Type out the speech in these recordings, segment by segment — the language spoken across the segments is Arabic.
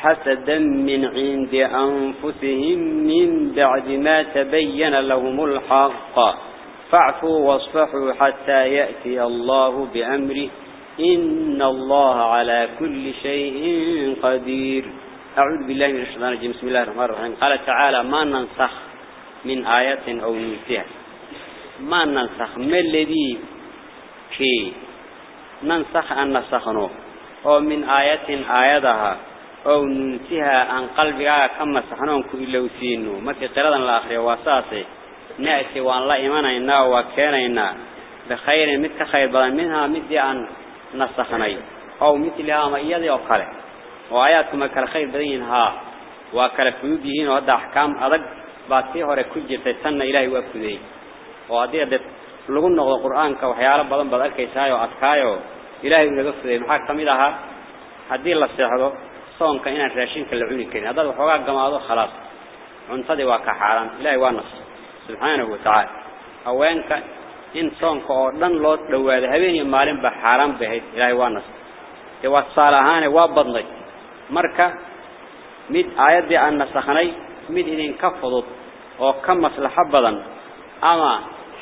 حسدا من عند أنفسهم من بعد ما تبين لهم الحق. فاعفوا واصفحوا حتى يأتي الله بأمره. إن الله على كل شيء قدير. أعوذ بالله من الشيطان الرجيم. بسم الله الرحمن الرحيم. قال تعالى ما ننسخ من آية أو ننسها ما ننسخ؟ ما الذي كي ننسخ أن نسخنه من آية آياتها أو ننسها عن قلبك كما سحنون كإلوسينه ما في قرضا الآخر واساسه نأتي وأن لا إيماننا وكاننا بخير مثل خير بدل منها مثل أن نسخني أو مثلها ما إيادي وقاله وآياتكم كالخير بدينها وكالفيوديين وهذا أحكام أدق. باتي هوري كجرتay tanna ilaahay waa fudeey oo hadii dad lagu noqdo quraanka waxyaalo badan bad arkaysaa oo adkaayo ilaahay uu naga fudeey maxaa kamid aha hadii la seexdo soonka inaan raashinka la cuni karin hadda waxoogaa gamaado khalaas cuntadii waa ka xaaran ilaahay waa nas subhanahu wa ta'ala haweenka in soonka oo dhan loo dhawaado habeen iyo maalin ba xaaran bahayd ilaahay waa nas ee waa saalahaane waa badnay marka mid aayadii aan nasakhnay mid idin ka fudud oo ka maslaxa badan ama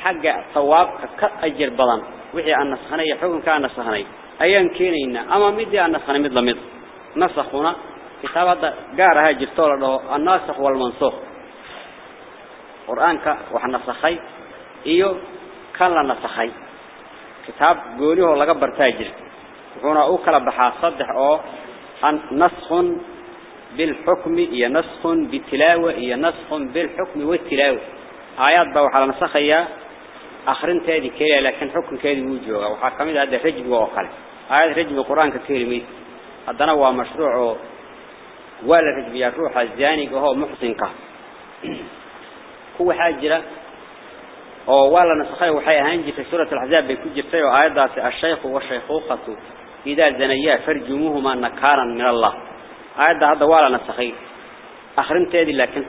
xagga نسخ هنا نسخنا كتابة قارها جرتولة له الناسخ والمنسوخ. وحنا وحنسخي إيو كلا نسخي. كتاب قوليه لغا برتاجر. هنا أوكلا بحاصدح أو نسخ بالحكم هي نسخ بالتلاوة هي نسخ بالحكم والتلاوة. آيات باوح على نسخي أخرين تادي كيلة لكن حكم كيلة وجوه. وحاكمين هذا رجب وأخل آيات رجب كتير كيلة هي حكم هذا هو مشروع ولا يروح الزاني وهو محسن كه هو حاجرة أو ولا نسخية وحي هنجي في سورة الحزاب بيكون جبتيه آيات الشيخ والشيخوخة إذا زنيا فرجموهما نكارا من الله آيات هذا ولا نسخي آخرين تادي لكن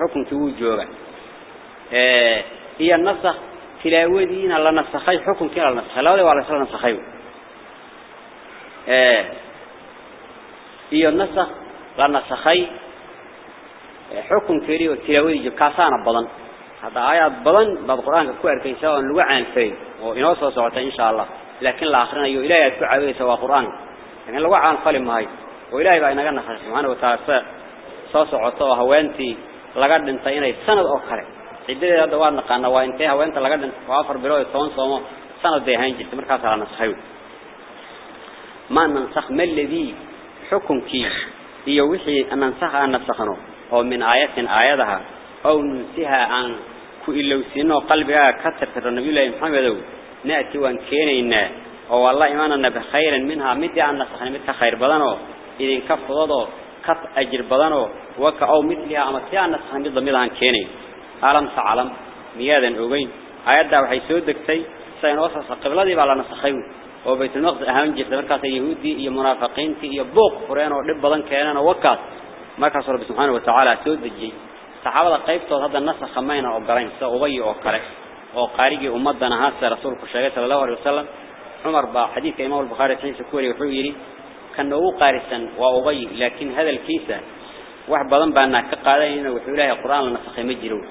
هي النسخ تلاوذين الله نسخي حكم كريه تلاوذي جو كاسانا بدن هذا آيات بدن بعد القرآن كوير كيسا ونلوع عن الفين وإنوصل صوتا إن شاء الله لكن الآخرين يو إلهي تكعوه سوا قرآن لكن لوع عن فلم هاي وإلهي بقى نغنى سبحانه وتعالى سوسو عطوه هوانتي لقد انتينا سند أخرى عدده هذا وان نقانا وانتهى وانت لقد انت وافر بلوه طوان صومه سند ديهان جلت مركز حكم كي هي وحي أن ننسخ أن نسخنه أو من آيات آياتها. أو ننسيها عن كإلو سينو قلبها كثر النبي الله محمد. نأتي وان كينينا. أو والله إيماننا بخير منها. مدي أن نسخنا مدي خير بدنه إذن كفضضوا كف أجر بدنه وك أو مثلها أما سيان نسخنا مدي ضمير عن كيني. عالم سعالم ميادا أغين آيات دا وحي سود دكتي سين وصص قبل دي على نسخيو وبيت المقدس أهم جفت مركز يهودي يا منافقين يا بوق قرآن ودب بدن كيانا وكات مركز رب سبحانه وتعالى سود دجي صحابة قيبتو هذا النسخ خمينا وقرين سأغي وقرأ وقارجي أمدنا هذا رسولك الشيخ صلى الله عليه وسلم. عمر با حديث إمام البخاري في سكوري وحويري. كان هو قارسا وأبي لكن هذا الكيسة واحد بدن بأن كقادين وحوله القرآن لنسخ مجرو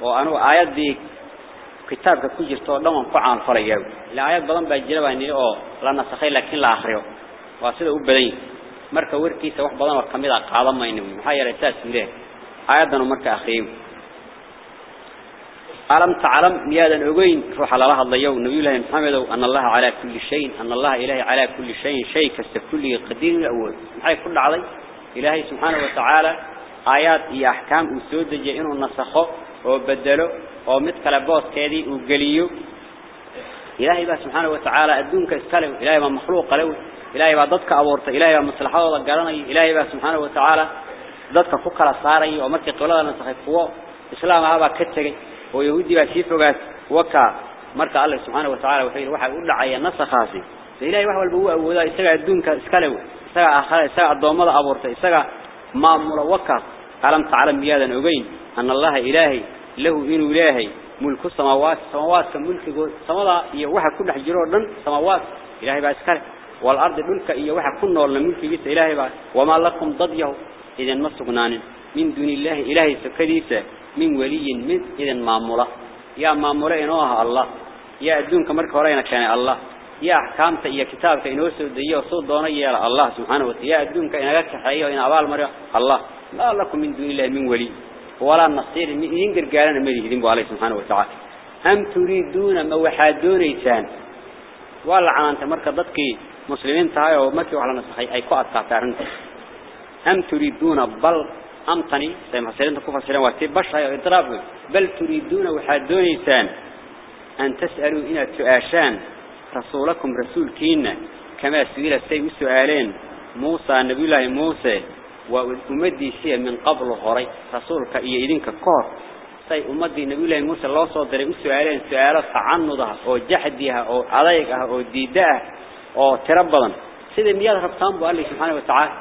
وأنا آيات دي كتاب كوجر تولم قعان فريو الآيات بدن بجرا بأن أو لنسخ لكن لا آخره واسد أبدين مركا وركيسة واحد بدن وكمل قاضم ما ينوي محير أساس له آياتنا مركا أخيو ألم تعلم ميادا أغين روح على الله الله يوم نبي الله محمد أن الله على كل شيء أن الله إلهي على كل شيء شيء كست كل قدير الأول محي كل علي إلهي سبحانه وتعالى آيات إي أحكام أسود جئنه النسخه وبدله ومثل بوس كذي وقليه إلهي بقى سبحانه وتعالى أدونك اسكاله إلهي ما مخلوق له إلهي بقى ضدك أبورت إلهي بقى مصلحة الله قرني إلهي بقى سبحانه وتعالى ضدك فكر صاري ومركي قولة نسخي فوق إسلام هذا كتغي ويهودي بقى سيفوقات وكا مركا الله سبحانه وتعالى وحيل وحا يقول لعي النسخاسي إلهي وحوى البوء أولا إساقا أدونك اسكاله إساقا آخر إساقا الضوامض أبورت إساقا ما ملوكا ألم تعلم بهذا نوبين أن الله إلهي له إنه إلهي ملك السماوات السماوات كملك سمضى إيا واحد كل حجر ورن سماوات إلهي بأسكاله والأرض ملك إيا واحد كل نور لملك بيس إلهي بأس وما لكم ضديه إذن مستقنان من دون الله إلهي سكريسة من ولي من إذن مامورة. يا مامورة إنوها الله. يا دون كمرك ورينا كان الله. يا حكامته يا كتابته إنه سوديه وصود دونيه الله سبحانه وتعالى. يا دون كإنه يتحييه إن أبال مريه الله. La lakum min duni ilaahi min wali ولا نصير من قرقالنا مديه ذنبه عليه سبحانه وتعالى. أم تريدون ما وحادون إيسان ولا عنانت مركة ضدك مسلمين تهاي ومكي وعلى نصحي أي قوة تعتارنت أم تريدون بل أمطني سيما سيرين تكوفة سيرين واتي بشها إضراب بل تريدون وحادون إيسان أن تسألوا إنا تؤاشان رسولكم رسول كينا. كما سئل السيد سؤالين موسى نبي الله موسى. وأمدي سيا من قبل هري رسولك إيه إذنك كور. سي أمدي نبي الله موسى الله صدر سؤالين سؤالات تعنضها أو جحدها أو عليقها أو ديدها أو تربضا. سيدا مياد ربطان بقال لي سبحانه وتعالى.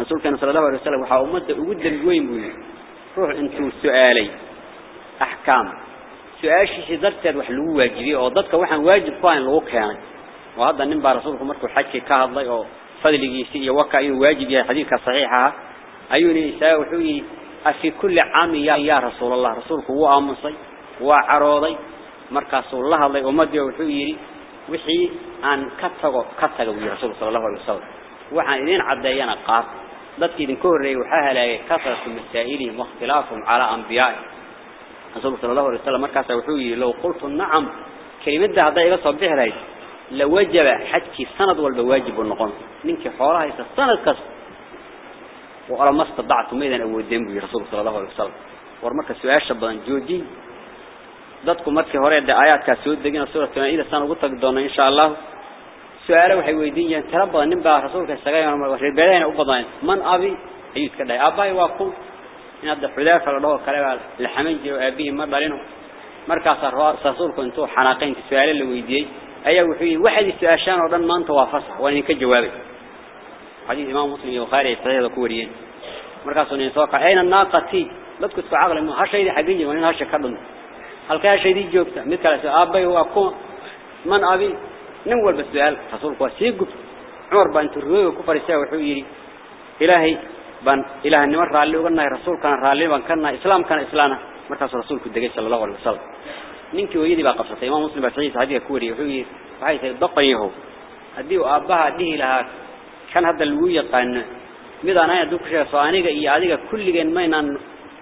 رسول كان صلى الله عليه وسلم وحا أمد أود الوين بولي روح أنتو سؤالي. أحكام. سؤال شيء درتر وحلو واجبي أو ضدك وحن واجب قائن لو كان. وهذا النبي رسولكم مركو حكي كهضي أو فضلقيسي وكا إنه واجب يا حديث صحيحة. أيوني إساء وحوي أفي كل عام يا, يا رسول الله. رسولك هو آمنصي وعراضي مركز الله الله أمدي وحوي وحي أن كتغو كتغو رسول صلى الله عليه وسلم. وحن إذين عدينا قار ذاتك إذن كوري وحاها كثرة مسائلهم واختلافهم على أنبياء. رسول صلى الله عليه وسلم مركز وحوي لو قلت نعم كلمة هذا إذا صبح لي لوجب حتى سند ولا واجب النقص منك حوارها إذا سند كسر وأرى ما استطعت ميدان أبو الدنب رسول صلى الله عليه وسلم. ورمك سؤال شبان جودي ضدكم مرك حوارها دا آيات كسود دقينا سورة تنائي إذا سند قلتك دونا إن شاء الله. سؤال وحي ويدين يعني تربى نبع رسولك السقايا ونمر وحربالين أبضان من أبي؟ حيث كده. أباي واقوم إن أبدا حلافة الله وكلابة لحمين جيرو أبيه مركز رسولك انتو حناقين تسؤال اللي ويديه jawaabay xadiis imaam muslim iyo bukhari ay saxiix ku wariyeen markaas uu soo ka ayna naaqati dadku isku aqal ma hashaydi xaqiiqi waa in hasha ka dhunto halkaa shaydi joogta mid kale soo aabay waa ku man abi nin walba su'aal rasuulku waa sii gub umar baan turooyo ku fariisay wuxuu yiri ilaahay ban ilaahay nima raali uga nahay rasuulkana raali baan kana islaamkana islaana markaas rasuulku degay sallallahu alayhi wasallam ninkii hooyadii baa qabsatay imaam muslim baa saxiix hadiga ku wariyay wuxuu yiri waxay tahay daqayahu hadii uu aabaha dhihi lahaa kan hadda lagu yaqaan mid aan ahayn dadku sheegay aniga iyo adiga kulligeen maynaan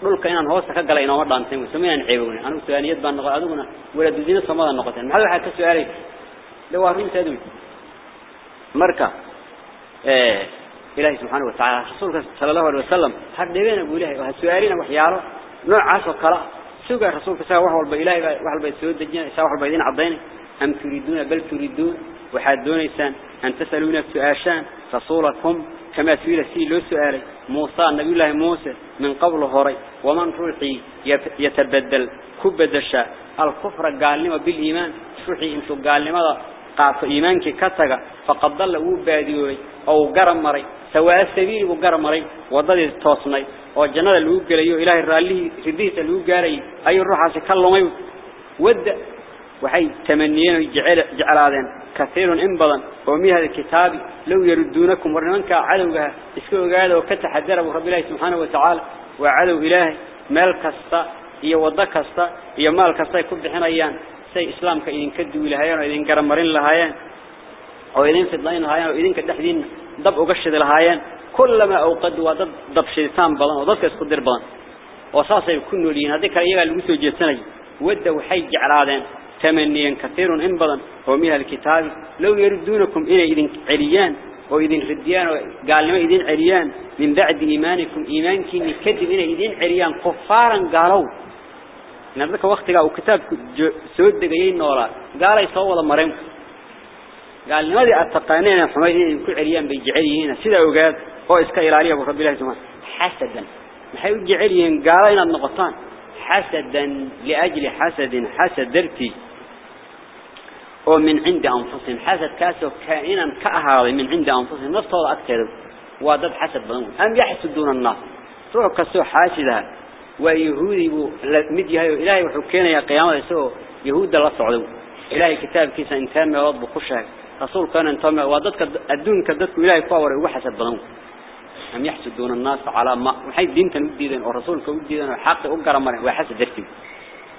dhulka inaan hoosta ka galay inoo dhaantay sameeyaan ceebowni anigu su'aaliyad baan noqon adiguna waladudina samada noqoteen maxaa waxa ka su'aalay dhawaarinteedu marka ee ilaahi subhanahu wa ta'ala rasuulka sallallahu alayhi wasallam hadheena buu ilaahi waxa su'aalina waxyaalo noocaas oo kala سوق الرسول فساه وحول بإله وحول بسود الدين ساه وحول بعدين عضين أم تريدون؟ بل تريدون. وحدون إنسان. أن تسألون سؤالا فصولكم كما سئل سيل سؤال موسى النبي الله موسى من قبل هري ومن رقي يتبدل. كبد الشاء. الكفر قال لي وبالإيمان. شو حي إنتو قال لي ماذا؟ قاف إيمانك كتغ فقد ضل وباديوي أو قرم مري سواء السبيل وقرم مري وضل التوصني وجنة الوقليو إله الرالي رديس الوقاري أي الروح سكالمي ود وحي تمنيين جعل جعل هذين كثير إنبضا ومن هذا الكتاب لو يردونكم ورنمنك عدوها اسكوا قالوا وكتحذر رب الله سبحانه وتعالى وعدو إلهي مال كستا إيا وضا كستا إيا مال كستا يكون بحنيان. سي إسلامك إذن كدوا لهايان وإذن قرمرين لهايان أو إذن فضلين لهايان وإذن كدحدين ضب أقشد لهايان كلما أوقدوا ضب شيطان بلان وضبك يسقدر بلان وصاصا يكونوا لين هذيك إيغا اللي وسو جيساني ودوا حي جعلادين تمنيا كثير إن بدن ومن الكتاب لو يردونكم إلى إذن عليان وإذن رديان قال لما إذن عليان من بعد إيمانكم إيمانك كذب إلى إذن عليان كفارا قالوا نذكر وقت قالوا كتاب سود دقيين نورا. قال يصور مريم. قال لماذا أتقانين حميدين كل عليان بيجعليين سيدا وقال هو إسكا إلاليه رب الله سبحانه حسدا. محيو جعليين قالين النقطان حسدا لأجل حسد حسد درتي. ومن عند أنفسهم. حسد كاسو كائنا كأهاري من عند أنفسهم. نفطه أكثر. وادد حسد بدون أم يحسدون الناس. روح كسو حاسدها. ويهودي مديها إلهي وحكينا يا قيامة يسوه يهود الله صعدوا إلهي كتاب كيسا انتام يا رب خشها رسول كان انتام واددك الدون كددك إلهي فاور وحسد بدون أم يحسدون الناس على ما محي الدين تنوديدين ورسولك وديدين وحق أقرأ مرة وحسد درتي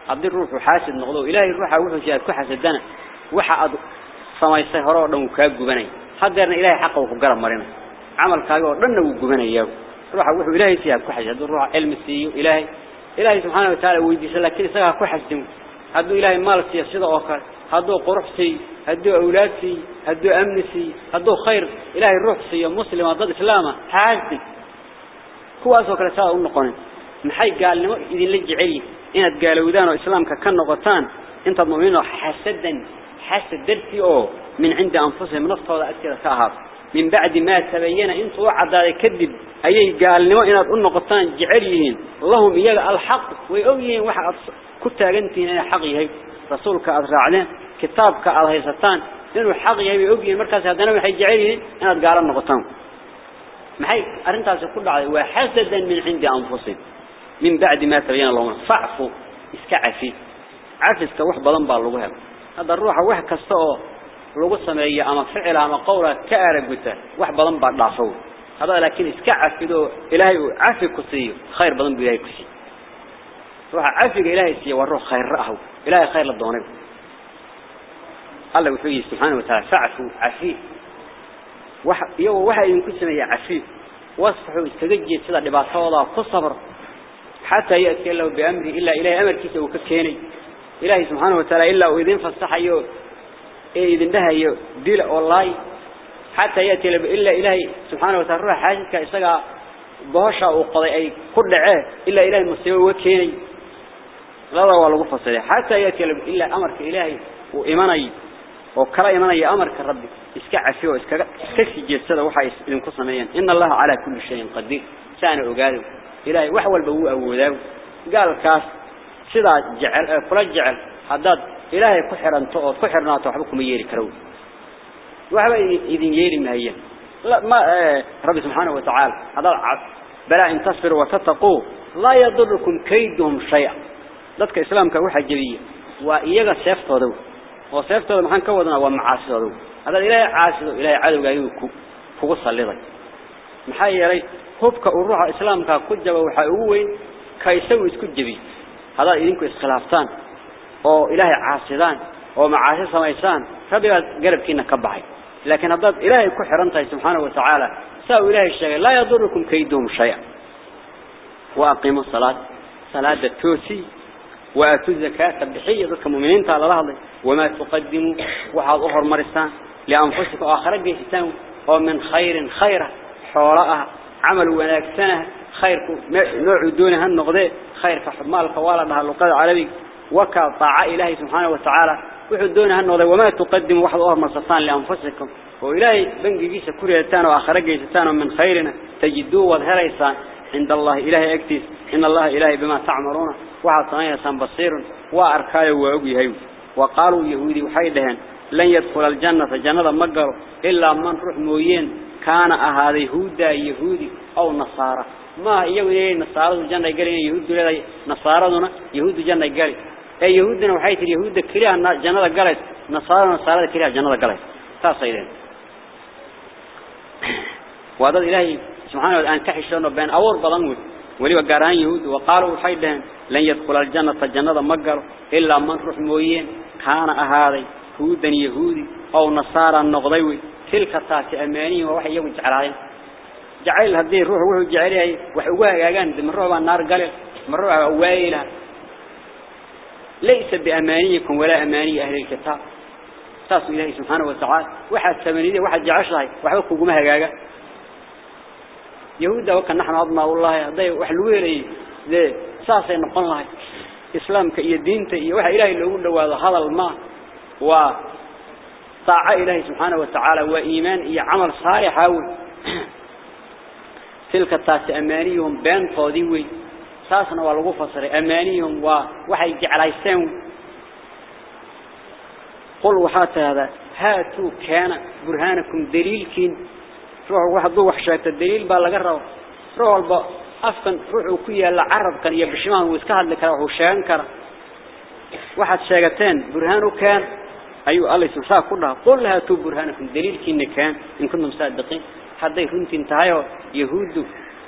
عبد الروح وحاسد نغضو إلهي الروح وحو شاهد كحسدنا waxa aad samaysay hore oo dhan ka gubanay hadeerna ilaahay xaq uu ku garab marina amalkaaga oo روح وح إلهي سياب كحش هذا الروح علم سيو إلهي إلهي سبحانه وتعالى ويدي سلك كل سقى كحش دم. هذا إلهي مال سياس هذا آخر هذا قرح سي هذا أولاد سي هذا أمن سي هذا خير. إلهي روح سيا مسلم ضد سلامة حاجتي هو أسوأ كلا سال النقطة من حي قال لي إذا لجعلي إن تقال ودان وإسلام ككن نقطان. أنت مؤمن حسدا. حسد درتي أو من عند أنفسه من نفسه ولا أذكر من بعد ما تبين أنتوا عداد كذب. أي قال لما إن أقول نقطان جعليهن. اللهم إياه الحق ويؤيين واحد كنت أجنتين حقي هي رسولك أزرعنا كتابك الله ستان لأنه حقي هي ويؤيين مركز هذا نوع جعليهن. أنا قال النقطان. محي أرنت كل عليه وحسدا من عند أنفسهم. من بعد ما تبين اللهم فاعفوا اسكعفي عفس كوح بلن بالله هذا الروح واحد كسته لو سميه أما فعل أما قولة كأرجته واحد بلن بعد ضعفه هذا لكن اسكعف كده إلهي عفي كسيه خير بلن بإلهي كسي. روح عفي إلهي سي والروح خير رأه إلهي خير للضوانب الله وحيه سبحانه وتعالى فعفوا عفي. واحد يو واحد يمكن سميه عفي. وصفه استجد سيدا لبعضه كصبر. حتى يأتي الله بأمره إلا إلهي أمر كيسه وككيني إلهي سبحانه وتعالى إلا وإذن فالصحيو إيه إذن دهيو ديل والله حتى يأتي إلا إلهي سبحانه وتعالى روح حاجتك بهشا وقضي أي كل عاه إلا إلهي مستوى وكيني. لا لا ولا قفصلي حتى يأتي إلا أمرك إلهي وإيماني وكلا إيماني أمرك ربي. إسكع فيه إسكسي جسد وحي إذن قصميا إن الله على كل شيء قدير. سأنا أقاله. إلهي وحوال بوء أبو قال كاس سدا جعل كل جعل هذا إلهي كحرنت أو كحرنات وحبكم ييري كرو وحبا إذن ييري مهيا لا ما آه رب سبحانه وتعالى. هذا بلا إن تصبروا وتتقوا. لا يضركم كيدهم شيئا. ذاتك إسلام كوحة جبية وإيجا سيفتو وسيفتو محان كودنا ومعاصدو هذا إلهي عاصدو إلهي عدو قايو كوكو صليضي محايا يري hubka uu ruuxa islaamka ku jaba waxa ugu weyn ka isagu oo ilaahay caasidaan oo macaasi samaysaan rabbiga garabkiina ka baxay laakiin haddaad ilaahay ku xiran tahay subxaanahu wa tacaala saa ilaahay sheegay laa yadurukum kayduhum shaya wa aqiimu salaat salaada toosi wa aatu zakaata bixiya dadka muuminiinta lala hadlay wamaa tuqadimu waxaad u hormarisaan lianfusikum aakhira geysataan oo min khayrin khayra xoola ah عمل وناكسنه خيرك نوع دونها النقضاء خير فحمالك ولا لها اللقاء العربي وكا طاعة إلهي سبحانه وتعالى. وحد دونها النقضاء وما تقدم واحد أهر مصطان لأنفسكم. وإلهي بنجي جيسة كريتان وآخر جيستان من خيرنا. تجدوه وظهريسان عند الله إلهي أكتس إن الله إلهي بما تعمرون وحد صنايسان بصير. وأركاي وأبي وقالوا يهودي وحيدهن. لن يدخل الجنة جنة مقر. إلا من روح مويين. كان هذا يهودا يهودي أو نصارى. ما يهودي نصارى الجنة قال يهود نصارى دون يهود الجنة قال أي يهودنا وحيث اليهود كلها جنة قالت نصارى نصارى كلها جنة قالت تصيرين وهذا إلهي سبحانه وتعالى كحشون بين أور بلنود ولي وقاران يهود وقالوا حيدهم لن يدخل الجنة الجنة مقر إلا من روح مويين كان هذا يهودا يهودي أو نصارى النغضيوي تلك التاسع أمانية ووحي يوم جعلين جعل هذه الروح وهو جعلها. وحواه يجان من روح النار قال من روح وايلها ليس بأمانيكم ولا أماني أهل الكتاب. تاسو إلهي سبحانه وتعالى. واحد ثمانية واحد جعشها واحد كوجمها جاجة يهودا وكان نحن أضمى والله هذا وحلوه لي ذي ساسة نقول الله إسلام كي الدين تي. واحد إلهي اللي يقول له هذا الماء. و إلهي سبحانه وتعالى وإيمان إي عمل صالح تلك التاس أمانيهم ساسنا والغو فصر أمانيهم ووحي جعلايسان قل وحات هذا هاتوا كان برهانكم دليلكين. روح واحد ضوح شاكت الدليل بالغرب روح البا أفكن روح كيا العرب كان يبشمان ويسكهد لك روح شان كر واحد شاكتين برهانه كان. أيوة الله سبحانه كلها قل هاتوا برهانكم دليلكين كان. إن كنتم صادقين. حتى يكونت انتهايو يهود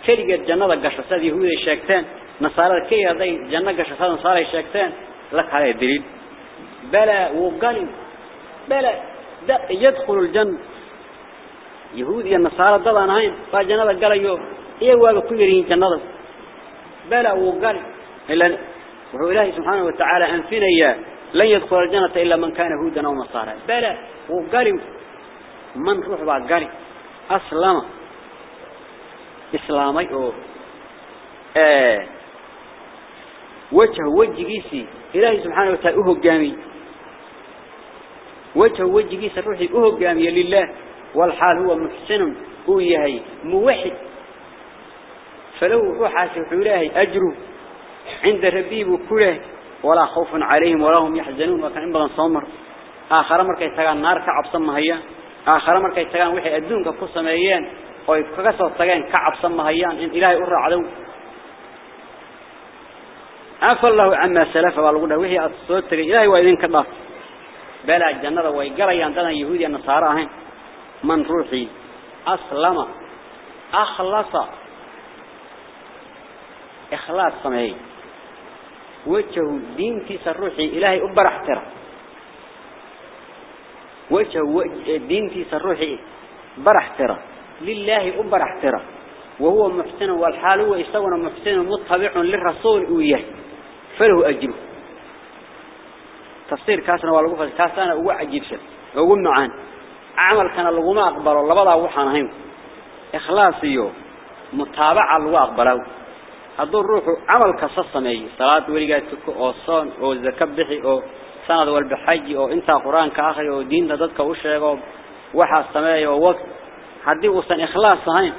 كلجة جنة قشة نصارى كي هذي جنة قشة ساد نصارى الشاكتين لك هذا الدليل. بلا وقال بلا يدخل الجنة. يهود يا نصارى ضلان هين فجنة قال يو إيه واقع كبيرين جنة بلا وقال إلا وهو إلهي سبحانه وتعالى أنفنا إياه لن يدخل الجنة إلا من كان هودا أو نصارى. بلا وقال من روح بعد قال أسلم. إسلامي أو آه وجه وجهيسي إلهي سبحانه وتعالى أهو قامي. وجه وجهيسي روحي أهو قامي لله. والحال هو محسن هو يهي. موحد. فلو روح سبحانه أجره عند ربيب كله ولا خوف عليهم ولا هم يحزنون. وكان إنبغا صمر آخر مركا يتغان نار كعب سمهيان آخر مركا يتغان وحي أدونك قصميان ويكسر تغان كعب سمهيان إن إلهي أرى عدو عفى الله عما سلف والغدا وحي أتصوت إلهي وإذن كضاف بلا الجنة ويقريان دانا يهودي النصارى من روحي. أسلم. أخلص. إخلاص سمعي. وجهه دينتي سروحي. إلهي أبر احترى وجهه دينتي سروحي. بر احترى لله أبر احترى وهو محسن والحال هو يستوى محسن متبع للرسول وياه. فله أجره. تفسير كاسنا والغفة كاسنا هو عجيب شد. هو معان. عمل كان لغما أقبله. لبدا وحان هين. إخلاصيو متابعة لغو أقبله. هذو الروح عمل كصصمي صلاة ولقاتك أو صون أو زكاة بحي أو سند والبحج أو أنت قرآن كآخر أو دين ضدك وشيء أو وحى السماء أو وقت. هذه وصل إخلاص هين.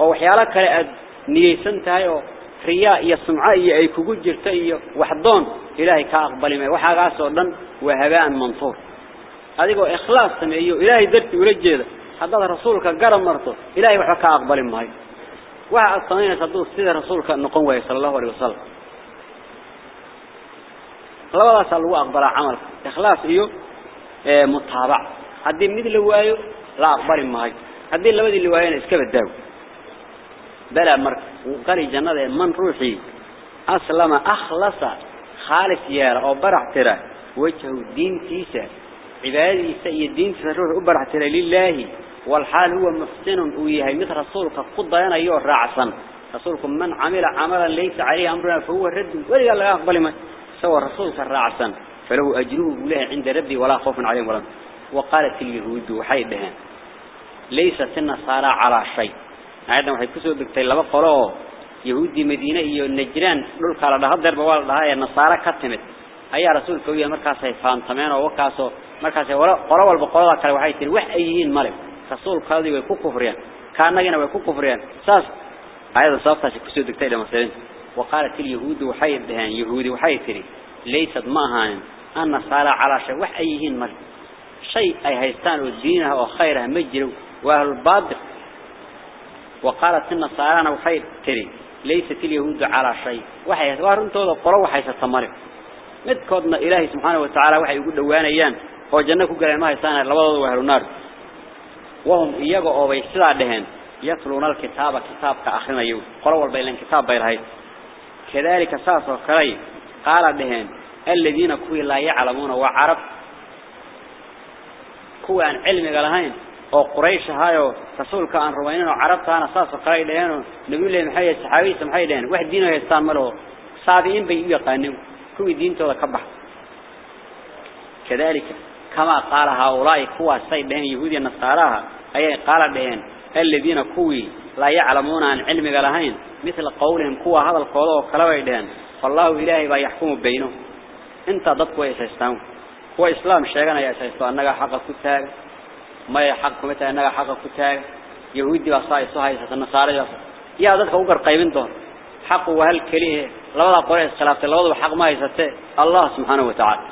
أو حيالك كلا نيسنت هاي رياء يسمع أي كوجود جرتي وحضون إلهي كأقبل ما وحى قاسو دن وهباء منصور هذه إخلاص سمعيه إلهي درت ورجل هذا رسولك قرم مرته إلهي وحى كأقبل ما aad samaynaysaa duu sida rasuulka noqon waayay sallallahu alayhi wasallam labadaas lagu aqbalaa camalka ikhlaas iyo ee mutaabac hadii mid la waayo la aqbali maayo hadii labadii la waayana iska badaaw bala mark qari jannada man ruuxi aslama akhlasa khalis yaara oo barax tira wajhu diintiisa cibaadadiisa iyo diintiisa ruux u barax tira lillahi والحال هو محسن ويهي. مثل رسولك قضينا أيها الرعسا رسولكم من عمل عملا ليس عليه أمرنا فهو الرد ولي الله أقبل ما سوى رسولك الرعسا فله أجره له عند ربي ولا خوف عليهم ولا. وقالت اليهود وحيدها. ليست النصارى على شيء. هذا waxay ku soo degtay laba qolo yahuudi madiina iyo najraan dhulka la dhahay darba wal dhahay nasaara ka timid ayaa rasuulka u markaas ay faantameen oo wakaaso markaas qolo walba qolada kale waxay tiri wax ay yihiin male rasuulkaadii way ku kufriyaan kaanagina way ku kufriyaan saas ayada sababtaasi ku soo degtay dhamaseen وقالت اليهود وحي دهان يهودي وحي تري ليست معها أن صار على وح أيهن مر شيء أي هيستان ودينها وخيرها مجر وأهل الباطل وقالت إن صارنا وحي تري ليست اليهود على شيء. وحي وارن تودا قرا وحي ستمر. مدكودنا إلهي سبحانه وتعالى وحي يقول دوان أيان هو جنة كجرا ما هيستان لبضوا وأهل النار. وهم إيجا أو بيسلا دهن. يطلون الكتاب كتاب كأخرنا يو. قرأوا البيلين كتاب بيرهاي كذلك ساس وكري. قال دهن. الذين كوي لا يعلمون وعرب. كوي عن علم قالهين oo quraysh ahaayo rasuulka aan rumaynin oo carabtaana saas qaay leeyeen nabi leeyahay maxay saxaabiyiisa maxay leeyeen wax diin ay istaan malo saabiin bay u yaqaaneen kuwi diintooda ka bax kadalika kama qaala haulaay kuwa say dheen yahuudiya nasaaraha ayay qaala dheen alladina kuwi la yaclamuuna aan cilmiga lahayn mithla qawlihim kuwa hadalkooda oo kala way dheen fallahu ilaahi baa yaxkumu bayno. Inta dadku ay haystaan kuwa islaam sheeganaya haystaan anaga xaq ku taagan ما يحق متى أنك حق كتاك يهودي وصاي صهاي النصارى يا ضدك وقر قيمين دون. حق وهل كليه لوضع قرية خلافة لوضع حق ما يسته الله سبحانه وتعالى.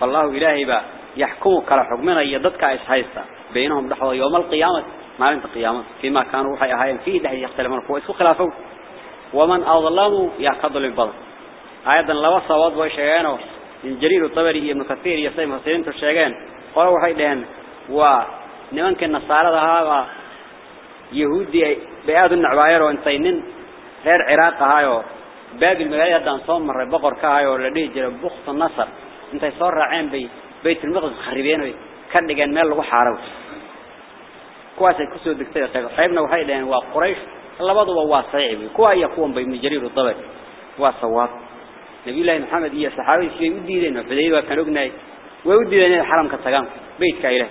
فالله إلهي با يحكم كلا حكمنا. يددك إسحيستا بينهم لحظة يوم القيامة. ما عند القيامة فيما كانوا وحي أهايم فيه دحي يختلفون. فهو إسكو خلافه. ومن أظلموا يعقد البضل أيضا لو صواد وشيغانه من جرير الطبري ابن كثير يسيم حسين تشيغان قالوا وحي دهن ونمانك النصارى هذا يهودي بياد النعباير وانتينين غير عراق هايو باب المغاية دان صوم مرة بقر كهايو لديه جرى بخص النصر انت يصور عين بي بيت المقدس خربين كان لقان مال لغو حارو كواسي كسو دكتور قيبنا وحي لأن وقريش اللبضوا واسعي كوا يكون بي من جرير الضبط واسواب نبي الله محمد إيا صحابي سيئي وديدين فديد وكان اقناي ووديدين الحرم كتغام بيت كايله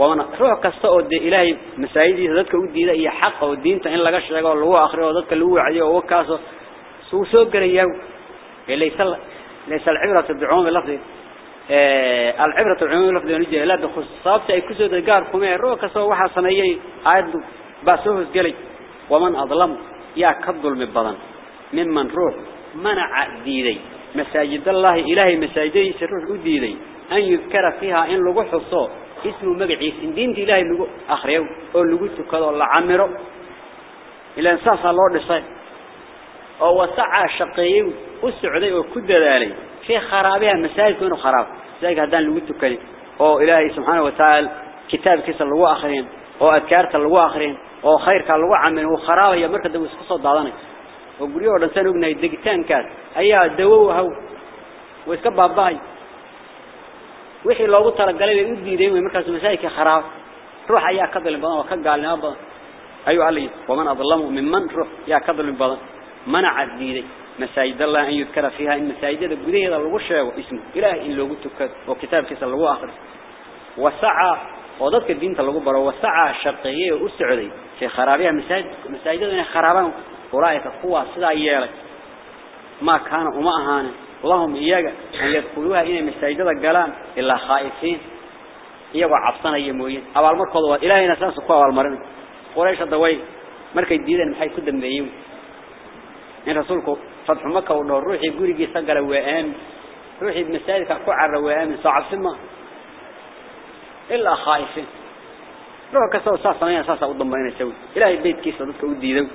ومن روح كستو دي إلهي مسايدي ذاتك وديدا إيا حق ودينتا إن لغا شرقا لغو آخره وذاتك لغو عديه ووكاسو سو سو قرياو ليس ليس العبرة بعموم اللفظ آه العبرة بعموم اللفظ ونجي لا دخل صابت أي كسو دقار كمي روح كستو وحا صنيي آيات باسوه قلي. ومن أظلم يا كضل مبضان ممن روح منع ديدي. مساجد الله إلهي مساجدي سروح ديدي. أن يذكر فيها إن لغو حصو. اسمه مقعيس دينت إلهي لغو أخريو أو لغو تكذو الله عمره إلا انساس الله لصي أو وسعى شقيو والسعودي وكد ذلك في خرابها مساجد كونه خراب ذلك هدان لغو تكذي أو إلهي سبحانه وتعالى كتاب كيس لغو آخرين أو أذكارت لغو آخرين أو خيرك لغو عمل وخرابة يا مركز وسقصة دعضانك وقريو دنسان ognahay degitaankaas ayaa dawow way iska baabay wixii loogu talagalay ay u diideen way markaas masaajidka kharaab ruux ayaa ka dalin badan oo ka gaalnimo badan ayu ali waman adlamu mimman ruux yaa ka dalin badan manaca diiday masaajid allah an yudkara fiha in masaajidada gudaheeda lagu sheego ismu ilaahay in loogu tukado oo kitaabkiisa lagu akhriyo wasaca oo dadka diinta lagu baro wasaca shaqeeyay oo u socday fi kharabiha masaajid masaajidada inay kharaabaan أولئك قوة سدا يالك ما كان وما أهان اللهم إياك أن يدخلوها إلى مساجد الجلام إلا خائفين. إياك عبصنا يموين أول مرة قضوا إلهي نسان سقوا أول مرة قريش الدواي مركز جديد من حيث كدم بيوم إن رسولك فتح مكة ونور روحي قولي سجل وآم. روحي بمساجد كعر وآم. صعب سما إلا خائفين. روح كسو ساسا ساسا قدام بين السوي إلهي بيت كيس ضدك ودي ذو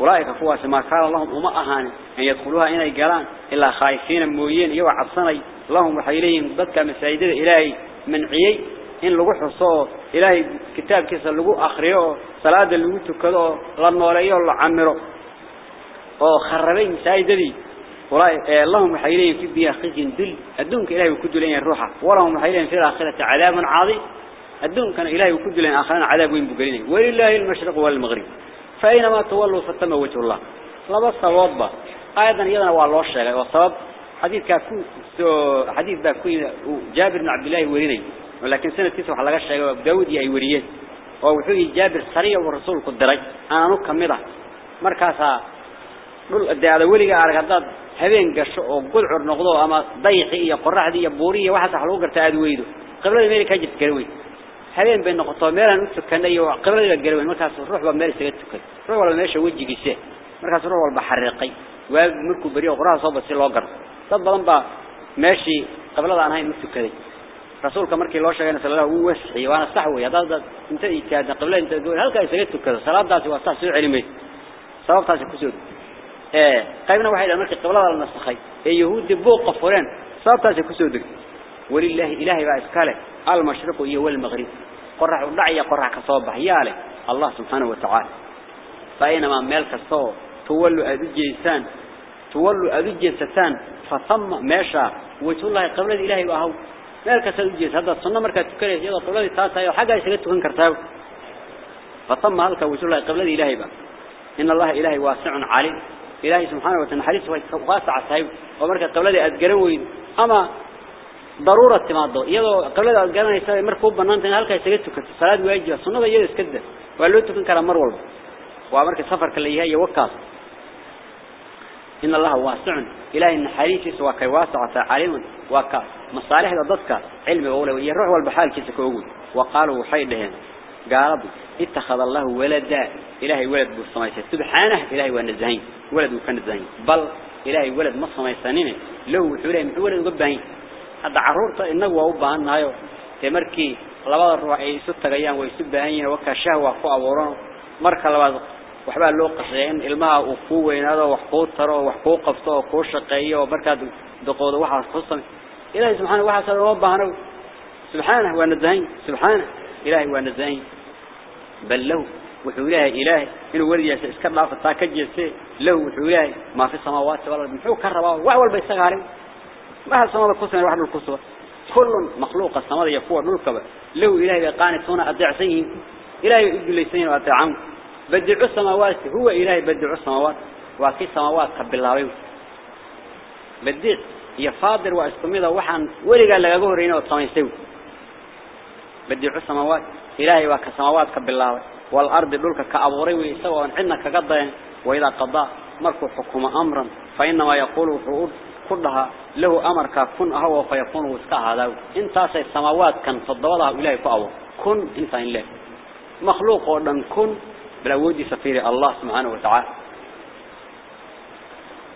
أولئك قوة ما كان لهم وما أهان أن يدخلوها إلى الجلان إلا خايفين مويين يوع عبصني. لهم وحيليهم ضدك مساجد إلهي من عيي. إن لغو حصوه إلهي كتاب كيس لغو أخريه صلاة لغو تكذو لنوريه الله عمره وخربين مساجدي اللهم وحيليهم في بيها خزي دل. الدونك إلهي وكد لين الروحة ولهم وحيليهم في الآخرة عذاب عظيم. الدون كان إلهي وكد لين آخرين عذاب وين بقلين ولله المشرق والمغرب. فأينما تولوا فتم وجه الله. لبا صواب أيضا يدنا والله الشيء والصواب حديث كاكو حديث باكو جابر بن عبد الله وريني ولكن سنة تسوى حلقة الشيء داود أي وريين ووحوه جابر سريع والرسول قدري. أنا نكمله dhul daada weliga aragadaad habeen gasho oo gulcur noqdo ama dayxi iyo qoraxdi iyo buuriya waxa sax lagu gartaa aad weydo qiblada meel ka jid garaway habeen هلين بين نقطة ميرا نسكن أيوة قبل الجلوين مركز الروح بمر سجدتكن روح ولا ماشي وجه جسه مركز الروح والبحر رقي. وملك بريء غرا صوب سلاجر طب لمبا ماشي قبل الله أنهاي نسكن رسولك مركي لوشة جانا سلاله ووسعي وأنا استحوي هذا هذا انت ايكادنا قبل انت تقول هل كاي سجدتك هذا سلاب داسي واستح سوء علمي. سلاب داسي كسود. إيه. قايمنا واحد امركي قبل الله لنسخي إيه يهود بو قفورين. سلاب داسي كسود. ولله اله بقى اسكاله المشرق إيه والمغرب. Qorax u dhacaya qorax ka soo baxyaale allah subhanahu wa ta'ala. فاينما ميل كسو تولوا تولوا ادجيسان فثم ماشى وجه الله قبل الهي واهو ميل كسو ادجيس هذا marka tukanay iyada qibladii taas ayo xaga isaga tukan kartaa. فثم halka وجه الله قبل الهي ba ان الله الهي واسع عليم إلهي سبحانه وتعالى حديث واسع صحيح ومركا قبلدي أدقرن وين أما ضرورة تماضو يدو قبل ذلك قالنا يسوي مركوب بنانتين هلك يسجدتك صلاة واجبة سنة يد اسكده وقالوا تكن كلام مرول وأمرك سفر كله هي وكاس إن الله واسع. إلهي إن حريص سواء كواسع عالم وكاس مصالح ضدك علم أولى ويروح والبحال كيس كوجود وقالوا حيدهن قالوا اتخذ الله ولدا. إلهي ولد بالسماء سبحانه إلهي ونزهين ولد وكان نزهين بل إلهي ولد مصمى سنين له حلين ولد قبهين هذا عرور تا إنه وابه النايو تمركي لبعض الرعي ستة أيام ويسبة هين وكشاه وقف أوران مرك لبعض وحبال لوق زين الماء وفوه إن هذا وحقوط ترى وحقوق فتوه كوش قيء وبركة دقود واحد خصا إلهي سبحانه واحد سر وابه نو سبحانه وأنا زين سبحانه إلهي وأنا زين بل له وحوله إلهي إنه ولي يسكب ما في الطاقة جلسة له وحوله ما في السماوات ولا الأرض وحوله كهرباء وحوله بيستغارب samada ku sameeyay wax dhulku soo كل مخلوق السماء يقوى نلكب له إلهي بقانتون أدعسين إلهي إبليسين وأدعون بدع السماوات هو إلهي بدع السماوات. وفي السماوات قبل الله بدع يفاضر وأسكميضة وحن ولقى لك قهرين وطميسيو بدع السماوات. إلهي وك السماوات قبل الله والأرض دولك كأبوري ويسوى. عندنا كقضى وإذا قضى مركو حكم أمرا. فإنما يقول فعود كلها له أمر كن أهو فيكون وسكا هذا. انت سي السماوات كان فضلها إلهي فأو كن انت له مخلوق ودن كن بلا ودي سفير الله سبحانه وتعالى.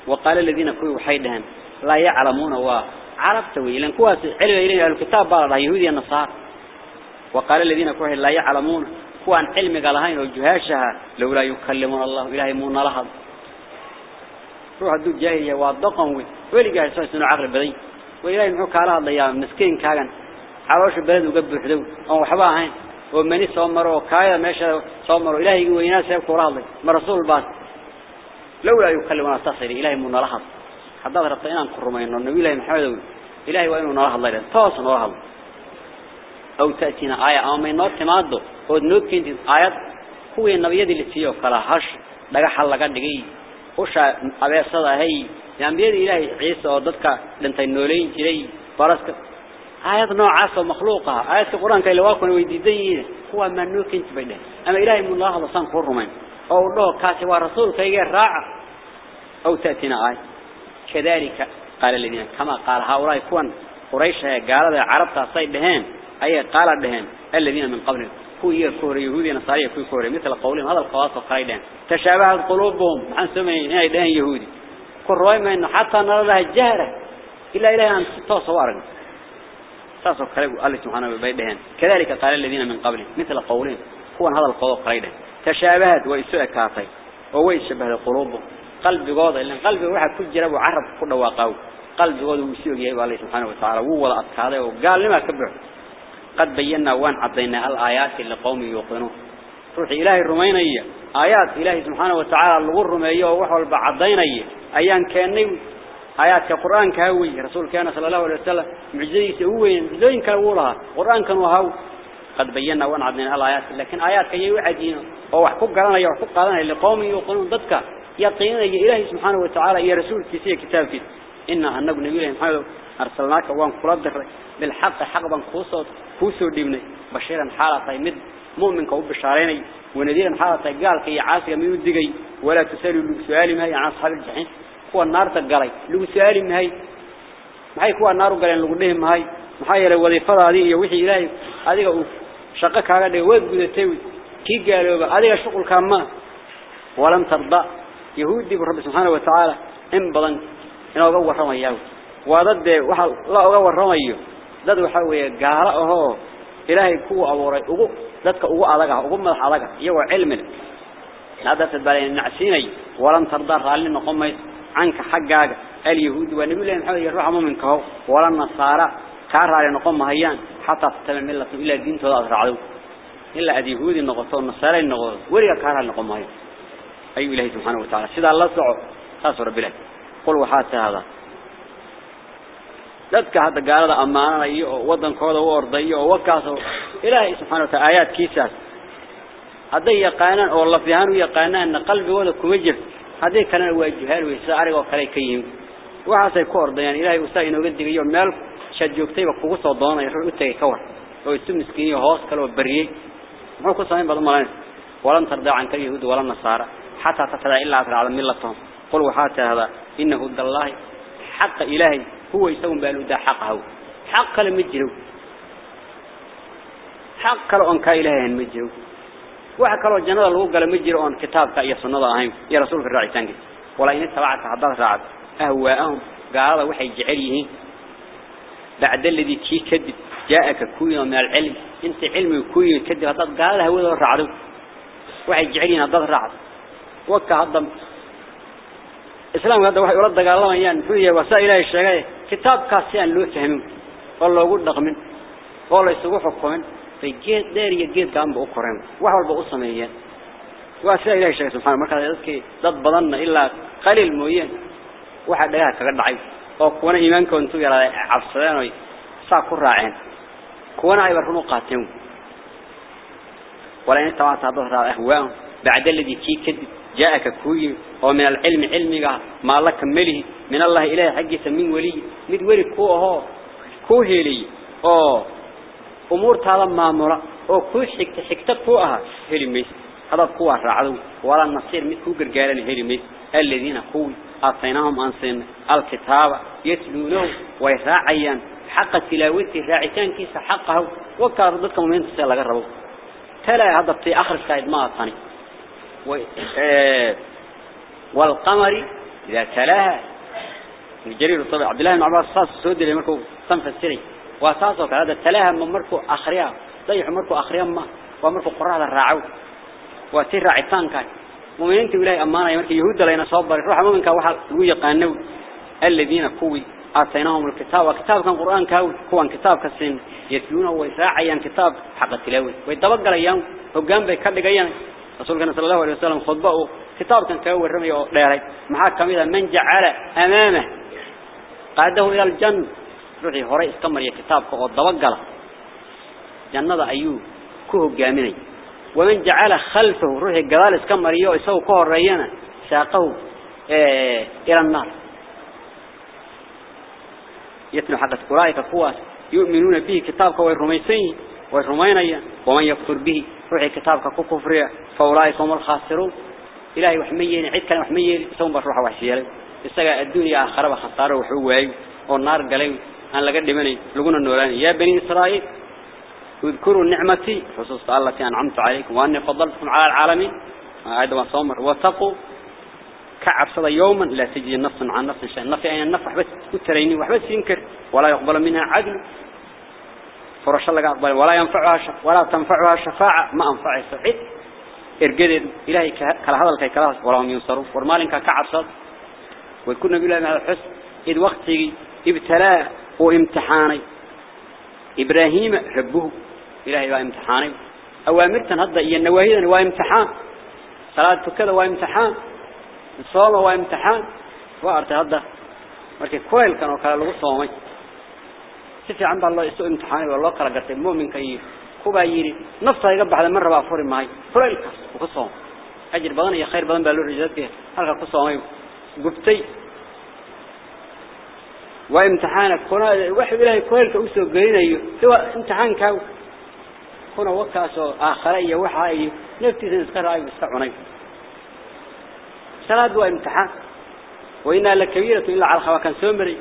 وقال الذين كانوا حيدهم لا يعلمون وعرفت ويلن كواس علم إليه الكتاب بعض يهودي النصارى. وقال الذين كانوا لا يعلمون. كوان علم قالهين وجهاشها لولا يكلمون الله إلهي مون لها روح الدو جاهية وضقن وي يسوي سنو عقل بدي وإلهي محو كالا يا مسكين كاغن عروش البلد وقبل حدو أو حباها هين ومني صومروا كايا ماشا صومروا إلهي ويناس يبكوا راضي ما رسول الباس لولا يكلمنا تصل إلهي من نلحظ حتى ربطينا نقرمين النبي إلهي محمد إلهي وإنه نلحظ الله إلهي تواصل نلحظ أو تأتينا آية أو من نور تمادو ودنوك كنت آيات هو النبي اللي تيو كلا هش لقى حل لقى دقي وشا أبيصدا هي أنبياء إلهي عيسى وددك لنتي نولين جري برسك آيات نوع عاصة مخلوقة آيات القرآن كي لواكن ويديدين هو من نوك انت بينه أما إلهي من الله لصان خرمين أو الله كاسي ورسول كي راعة أو تأتينا آية كذلك قال الذين كما قال هؤلاء كون قريش قال العرب تصيد بهن أي قال بهن الذين من قبل هو يكور يهودي نصاري كوي كوري مثل قولهم هذا القواس وقايدين. تشابهت قلوبهم عن سمين هاي دهن يهودي. كل رواي ما إنه حتى نرى لها الجهرة إلا إلهي أن تصورنا تاسو كلام الله سبحانه وبيدهن كذلك قال الذين من قبل مثل قولهم هو هذا القول قايدين تشابهت ويسوء كاطي وهو يشبه قلوبهم قلب قوضة إلا قلب واحد كل جرب وعرب كل واقعه. قلب قوضة ويسوء جيب الله سبحانه وتعالى ووضع أتكاذي وقال لما كبر؟ قد بينا وان عطينا الآيات لقوم يوقنون. روح إلهي الرمينية آيات إلهي سبحانه وتعالى اللغو الرمينية ووحو البعضينية أيان كانوا آيات كقرآن كهوي رسول كان صلى الله عليه وسلم معجزي سهوين معجزين كهولها قرآن كانوا هاو. قد بينا وان عطينا الآيات لكن آيات كي يوعدين. ووحكو قالنا يوحكو قالنا لقوم يوقنون ضدك. يقينا إلهي سبحانه وتعالى يا رسول كيسية كتاب كيس إنا النبي نبي محمد أرسلناك وان قرد بالحق حق بان كوسو ديبني. بشيرا حالة مد. مؤمن كوب بشاريني ونذيرا حالة قال كي عاصي من يدقي ولا تسألوا لك سؤالي ما هي عن أصحاب الجحيم. هو النار تقالي لك سؤالي ما هي ما هي هو النار قالين لك لهم ما هي ما هي الوظيفة هذه يوحي إلهي هذه شقك هذا واد قد كي قالوا هذه شغل كان ما. ولم ترضى. يهودي برب سبحانه وتعالى. إن بضن. إنه قوة رميه وضد وحا لا قوة رميه dad waxa weeye gaalo ahoo ilaahay ku abuuray ugu dadka ugu adaga ugu madax adaga iyagoo cilmi hada tadbaleen nacsinay walan tarda raali noqomay anka xagaaga اليهود ونبي الله محمد يروح مؤمنك هو ولا النصارى كان راعي نقوم هيان حتى تتم ملة إلا دين تودا أسرعوا إلا اليهود النقطة والنصارى النقطة وريا كان راعي نقوم هيان أي الله سبحانه وتعالى سيدا الله سعو تاسو رب الله قل وحات هذا dadka hadda gaalada amaanaya oo wadankooda u ordayo oo wakaaso ilaahay subxaanahu wa ta'ala aayaad kiisaas haday yaqaanaan oo la fiican u yaqaanaan qalbigooda kuma jir haday kalena waa jihaal weeysa ariga oo kale ka yihiin waxaasay ku ordayaan ilaahay uu saa inooga digayo meel شاد جوكتي بقوة صدانا يروح أتى كور أو يسمى مسكين هاس كلو بريه ما كل سنين بدل ملاين ولن ترضى عنك اليهود ولا النصارى حتى تتبع إلا على ملتهم قل وحات هذا إنه هدى الله حق إلهي هو يسوون بالودا حقه. حق لم يجروا. حق لو أنك إلهي مجروا وحكروا الجنة لو قال مجروا أن كتابك يا سنة أهيم يا رسولك الرعي تنجي ولا إن اتبعت حضرت رعد أهواءهم قال وحي جعليه بعد الذي كي كذب جاءك كوي من العلم. انت علمي كوي كذب هذا قال هو الرعد. وحي جعلين هذا الرعد. وكا هذا إسلام هذا وحي يرد قال الله يعني فيه وسائل الشيء كتاب كاسيان لو فهمه والله يقول رقم والله يسوي حكم في جيد دير يجيد قام بأكرم وحول بأصمية. وسائل الشيء سبحانه ما كان يذكي ضد بضن إلا قليل موين واحد لها كقد عيب أو كون إيمانك وانتو يرى عبصدان وي ساكو راعين كون عيبرهن قاتلون. ولا ينتوعت هذا أهواء بعد الذي كي كذب جاءك كوي. ومن العلم علمك ما لك مله من الله إله حقيس من ولي مد ولي كو هو كو هيلي أو أمور تعالى مامورة أو كو حكت حكت كو أها هيلي ميس هذا كو رعدو ولا النصير مد كو قرقالان هيلي ميس الذين كوي أعطيناهم أنصين الكتاب يتلونه ويراعيان حق تلاوته راعيتان كيس حقه وكار ضدكم من تسأل قربوا تلا هذا في آخر سايد ما أطني و... آه... والقمر إذا تلاها الجرير طبعا عبد الله بن عباس صاص السود اللي مركو صنف السري واساسه هذا تلاها من مركو أخريا ضيح مركو أخريا ما ومركو قرار الراعو. وتير راعيتان كان. مؤمنين تقولي أمانة يمرك يهود لنا صبر روح مؤمنك واحد ويقانو الذين كوي أعطيناهم الكتاب وكتاب كان قرآن كاوي كوان كتاب كسين. يتلونه ويساعيان كتاب حق التلاوي ويتبقى أيام وقام بيكاد جيان رسولنا صلى الله عليه وسلم خطبه. كتاب كان كاوي الرمي وديري محاكم إذا من جعل أمامه. قاده إلى الجنة. روحي هري استمر يا كتاب وضبقله جنة أيوب. كوه جامني ومن جعل خلفه. روحي قال استمر يو يسوي كوه الريانة ساقه. إيه إلى النار. يتلو حق قرائك قواس يؤمنون به كتابك ويرميسين ويرمينيا ومن يكفر به. روحي كتابك كفر فأولئك هم الخاسرون. إلهي وحميين عيد كان وحميين يسوون بروح وحشيالي يستقى الدنيا آخر بخسارة وحوه والنار قليل. أن لقد مني لقونا النوراني يا بني إسرائيل اذكروا نعمتي. خصوصا التي أنعمت عليكم وأني فضلتكم على العالمين. عندما صومر. واتقوا. كعب صدى يوما لا تجي نص عن نص شيء نص يعني النفع بس كتريني وحبس ينكر. ولا يقبل منها عدل. فرش الله قبل ولا ينفعها شف ولا تنفعها شفاعة. ما أنفع سعيد إرجل إلهي كلا هذا الكلام ولا هم ينصرون. ورمالين كعب صد ويكون بالله من هذا الحسن إذ وقت ابتلاء وامتحاني. إبراهيم ربه. إلهي وامتحاني أوامرتن هذا إيا النواهيدا وامتحان. صلاة كذا وامتحان. الصوم وامتحان. وأرت هذا markay kuleelkan oo kale lagu soomay سفي عند الله يسوء امتحاني والله قرأ قرأت. المؤمن كيف كوبا ييري نفسه يقبع على مرة بقى فوري معي. فوري الكاس وقصهم. أجر بغان يا خير بغان بقالوا الرجالات بها هلقى قصهم هاي قبتي. وامتحانك. هنا واحد إلهي كوهل كأوسو قرين ايو سوى امتحانك هنا وكاسو آخر ايو وحا ايو نفتي سنسكر ايو استعون ايو سلاة دو امتحان. وإنا لكبيرة إلا على خواكا سومري.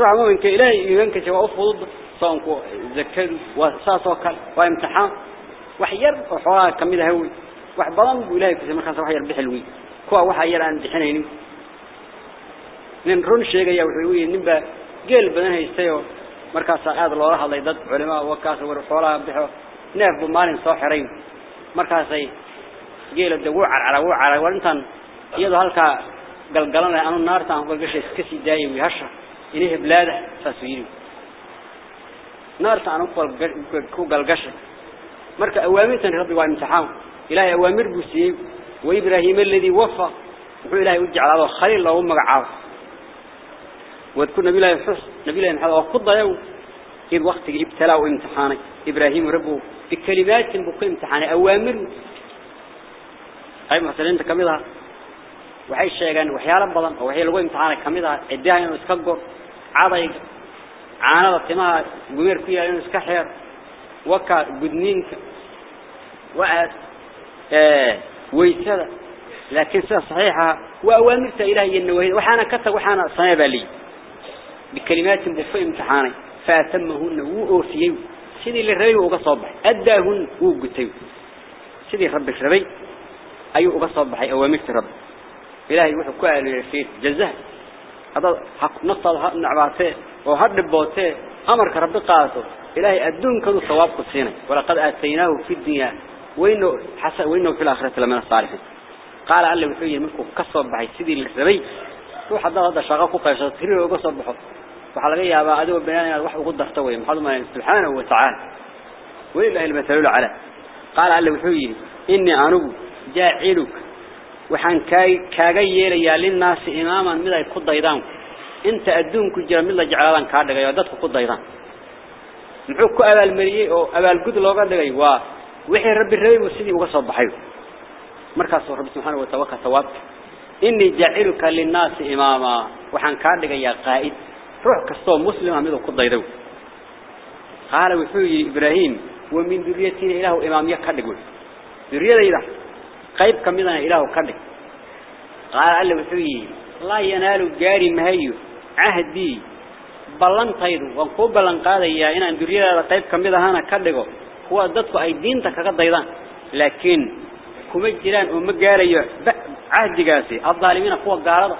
روح مؤمنك إلهي إيمانك سواء أفضل صانك زكاد وساس وكال وامتحان وحير وحواه كميدة هوي. وحبضان بإلهي كسي مركان وحير بحلوي. كوا وحير عن دحنين من رون شيء يوحوي نبا قيل بدن هيستيو. مركز ساعات الله راح الله يضد علماء وكاس ورحولا بحو. ناف بمالين صاحرين. مركز قيل الدوع على وع على وانتن يدو هالكا galgalanay anu naarta aan galgashay iska sii daayay إليه بلاده فسيره نار تعانو قل قل قشر. مرك أوامرتنا ربي وعلى امتحان إلهي أوامر بسيب وإبراهيم الذي وفى. وحو إلهي وجع على الله خليل الله أمك عارف واذكر نبي الله يحس نبي الله ينحل وقضى يوم كيد وقت ابتلاء وامتحانك إبراهيم ربه بكلمات بقي امتحانه أوامر. أي مثلا أنت كم waxay sheegaan waxyaalo badan oo waxay lagu imtixaanay kamid ah ciidaha inuu iska gor cadayga caanada timaha gumeer ku yahay inuu iska xeer waka gudniinka وعد ويسada laakiin sida saxiixa waa awaamirta ilaahay iyo nawaahid waxaana ka tag waxaana sameeyay bali bikalimatin bufa imtixaanay faatamahunna wuu oofiyay sidii la rabay uga soo baxay addaahun wuu gutay sidii rabbi rabay ayuu uga soo baxay awaamirta rabbi ku aaliyay fiir jazaa hada naftada ha nacbaatee oo ha dhibootee amarka rabbi qaato ilaahay adduunkadu sawaab ku siinay walaqad aataynaahu fi dunya وإنه حسن وإنه في الآخرة لمن الصالحين. قال الله وحيه منكم كسر بحي سيدي الربي. روح هذا هذا شغاك قيشة تريه وقصر بحر وحلقة يا أبا أدو بناني الوحي وقد احتوي محضر ما سبحانه وتعالى. ولله المثل العلى قال الله وحيه إني أنو جاعلك وحان كاي كاغي ليا للناس إماما ماذا يقود ضيضان انت أدونك جرى ماذا جعلان كاردك يودتك قد ضيضان محوك أبا المريء أو أبا القد لوغا دقي واه وحي ربي الربي وسيدي وقصب بحيو مركز ربي سبحانه وتوكى ثواب إني جعلك للناس إماما وحن كاردك يا قائد روح كستو مسلم عميدو قد يدو قال وحي إبراهيم ومن ذريتنا إله إمام يكاردك ذرية إله قيب كمدنا إله كاردك قال الله وحي لا ينال جاري مهيو عهدي بلنتaydu waan ku balan qaadayaa inaan duriyada qayb kamid ahana ka dhigo kuwa dadku ay diinta kaga daydaan laakiin kuma jiraan oo ma gaarayo ahdigaasi adaalimiina kuwa gaalada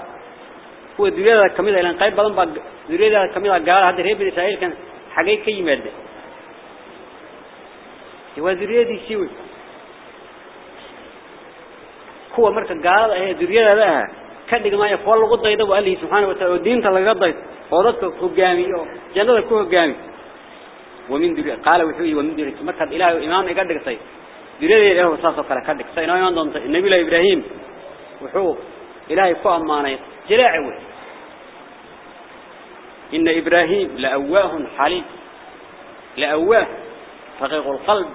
kuwa duriyada kamid ah qayb badan baa duriyada kamid ah gaar hadda reer Israa'iil kan xagee ka yimaade waa duriyadii si way kuwa marka gaalada ah duriyada ah ka dhigmaya kuwa lagu daydo waa Allah subhanahu wa ta'ala diinta laga daydo oo dadka hogaamiyo jannada ku hogaamiyo. ومن ذرية قال وحوي ومن ذرية مركز إله إمام إقدر قصي ذرية إله وصاصه كلا كدك سينا إمام دون النبي الله إبراهيم وحو إلهي فوق أمانة جلاعوه إن إبراهيم لأواه حليم لأواه رقيق القلب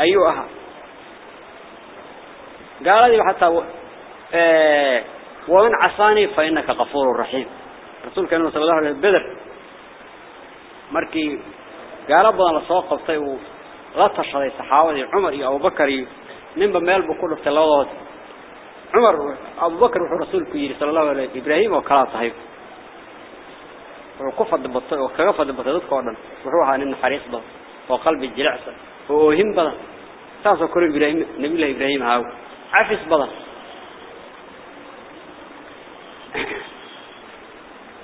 أيها قال ذي حتى إيه، ومن عصاني فإنك غفور رحيم. رسول كان صلى الله عليه وسلم بدر. مركي قال ربنا لصوق الطيب غطش علي صحاوذي عمري أو بكر نمبا ما يلبو كله صلى الله عليه وسلم عمر أبو بكر رسول كيري صلى الله عليه وسلم إبراهيم وكلا صحيب وقفت دبطي وقفت دبطي دبطي دبطي وحوها نن حريص وقلب الجلعسة وهم بدا تاسو كل إبراهيم نبي الله إبراهيم هاو. عفس بضل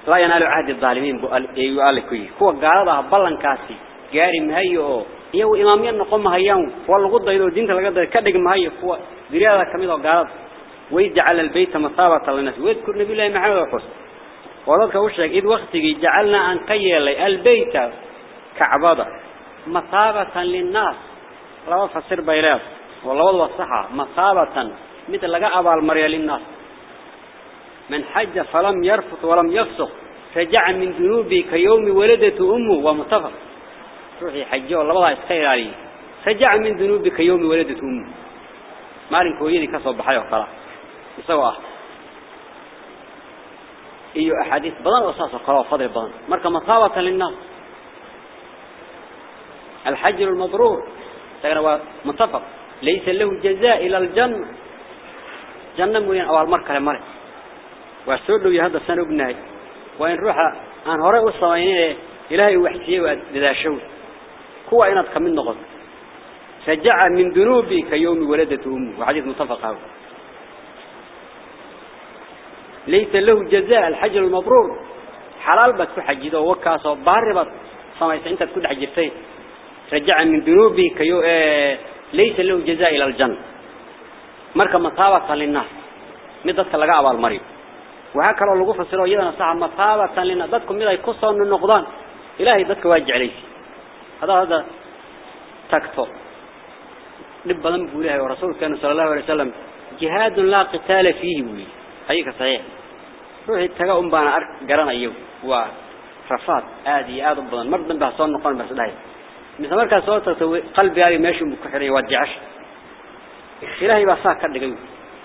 لا ينالوا عهد الظالمين بقال إيه لكي هو قال هذا بلان كاسي. قاري مهيو يو إمامي النقوم مهيو والغضة إذا إيه دينت لقدر كدق مهيو هو ذري هذا كميدو قال ويد على البيت مصابة للناس. ويذكر نبي الله محمد الحسن ولذلك أشرك إذ وقتك جعلنا أن قيل البيت كعبادة مصابة للناس. الله فصير بيلاته walawad wasaha masabatan mid laga abaal mariyo linnas من حج فلم يرفض ولم يفسق. رجع من ذنوبه كيوم ولدته أمه ومتفق. روحي حجه والله والله إسخير عليه رجع من ذنوبه كيوم ولدته أمه. مالك كويني كسب بحي وقرأ يسوى. إيو أحاديث بدن وصاصة قرأ فضل بدن مركة مصابة للناس. الحج المبرور. تقرأ متفق. ليس له جزاء إلى الجنة. جنة موين أول مركة لمركة وسودو هذا سنة ابنائي وإن روح أن هراء الصوانين إلهي وحسيه وداشو كوا إناد كمين نغض سجع من ذنوبي كيوم ولدت أمه. وحديث متفق ليس له جزاء. الحجر المبرور. حلال بس حجده وكاس وباربط سمعت أنت تكون حجرتين رجع من ذنوبي كيو آه ليس له جزاء إلى الجنة. مركب مطابقة للناس مدتك لقاء أبو المريض. وهكذا لو فسروا يدنا صح مطابة لنا ضدكم مذا يقصوا من النقضان. إلهي ضدك واجع عليه هذا هذا تكتو نبضا بوليه ورسول كان صلى الله عليه وسلم جهاد لا قتال فيه بولي. حقيقة صحيح. روحي التقاوم بانا أرك قرانا أيو ورفات. آدي آدو بضان مرضا بحصون نقول بس مثل مركز صوتة قلبي هذه ماشي مكحري وادعش إلهي بصاك كردقيو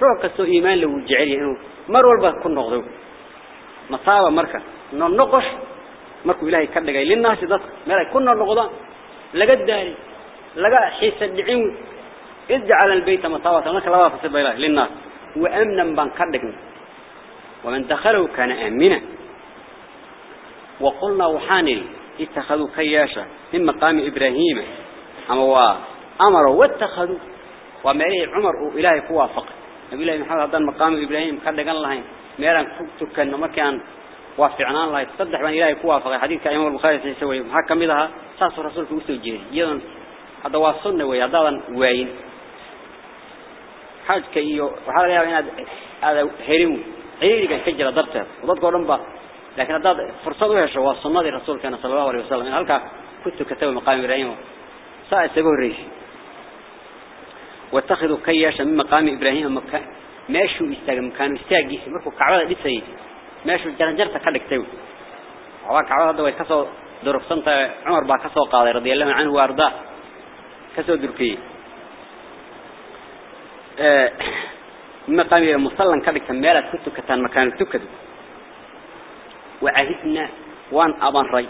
روح كستو إيمان لو جعلي إنه mar walba ku noqdo masaaba marka noqosh مركو إلهي كدغاي للناس ضد ما كنا نقضان لقى داري لقى حيس الدعين إذ جعل البيت مطاوة لك الله فسب إله للناس. وأمنا بان كدغنا ومن دخله كان آمنا. وقلنا وحانل اتخذوا كياشا. من مقام إبراهيم. أما هو أمر واتخذوا. ومعيه عمر إلهي كوافق نبي الله محمد هذا مقام إبراهيم. كدغن الله ميران كتكن مركان وافعنا الله. تصدح بان إلهي كوافق حديث كإمام البخاري سيسوي محكم لها ساس الرسول في وسط جيري يدن. هذا واصلنا ويا وين. حاج كيو. وحال يا هذا هريم هريم كان كجرا درته. وضد قرن لكن هذا فرصة وهش هو السنة الرسول كان صلى الله عليه وسلم. هلك كنت كتب مقام إبراهيم. ساعة سبوه الريش واتخذوا كياشا من مقام إبراهيم مكان. ماشوا يستاجم كانوا يستاجي مركوا كعبة لسه ماشوا جرجرة كذا كتبوا هو كعبة هذا ويكسر درك سنة عمر با كسر قاضي رضي الله عنه وأرضاه. كسر دركي آه مقام مصلى كذا كمالة كنت كتان مكان تكدوا وعهدنا وان أمري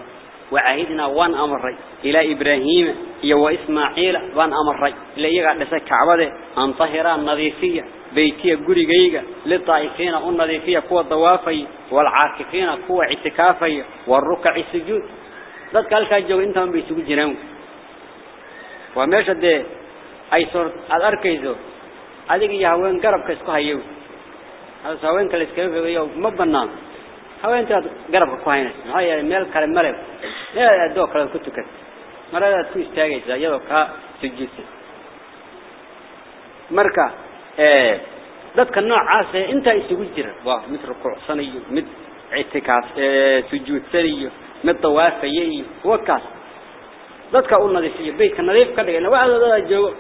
وعهدنا وان أمري إلى إبراهيم يو إسماعيل وان أمري إلى يقعد لسا كعبده أن طهرا نظيفية بيتية قري جيجة للطائفين النظيفية قوة ضوافي. والعاكفين قوة اعتكافي. والركع السجود ذات قال كاجو انتهم بيسجود جنون وماشد أي صورة الأركيزو. هذه يهوين قرب كسكو هيو. هذا سوين كالسكو هيو مبنان haweentaad garabka ku haynayso maxaa yeelay meel kale male meel adoo kale ku tukan maradaad ku istaagaysaa iyadoo kaa sujuudsan marka dadka noocaas ee intaa isugu jira waa mid rukuucsanayo mid ictikaaf sujuudsanayo mid dawaafaya iyo kuwa kaas dadka u nadiifiyo beydka nadiif ka dhigayna waxda dada joogo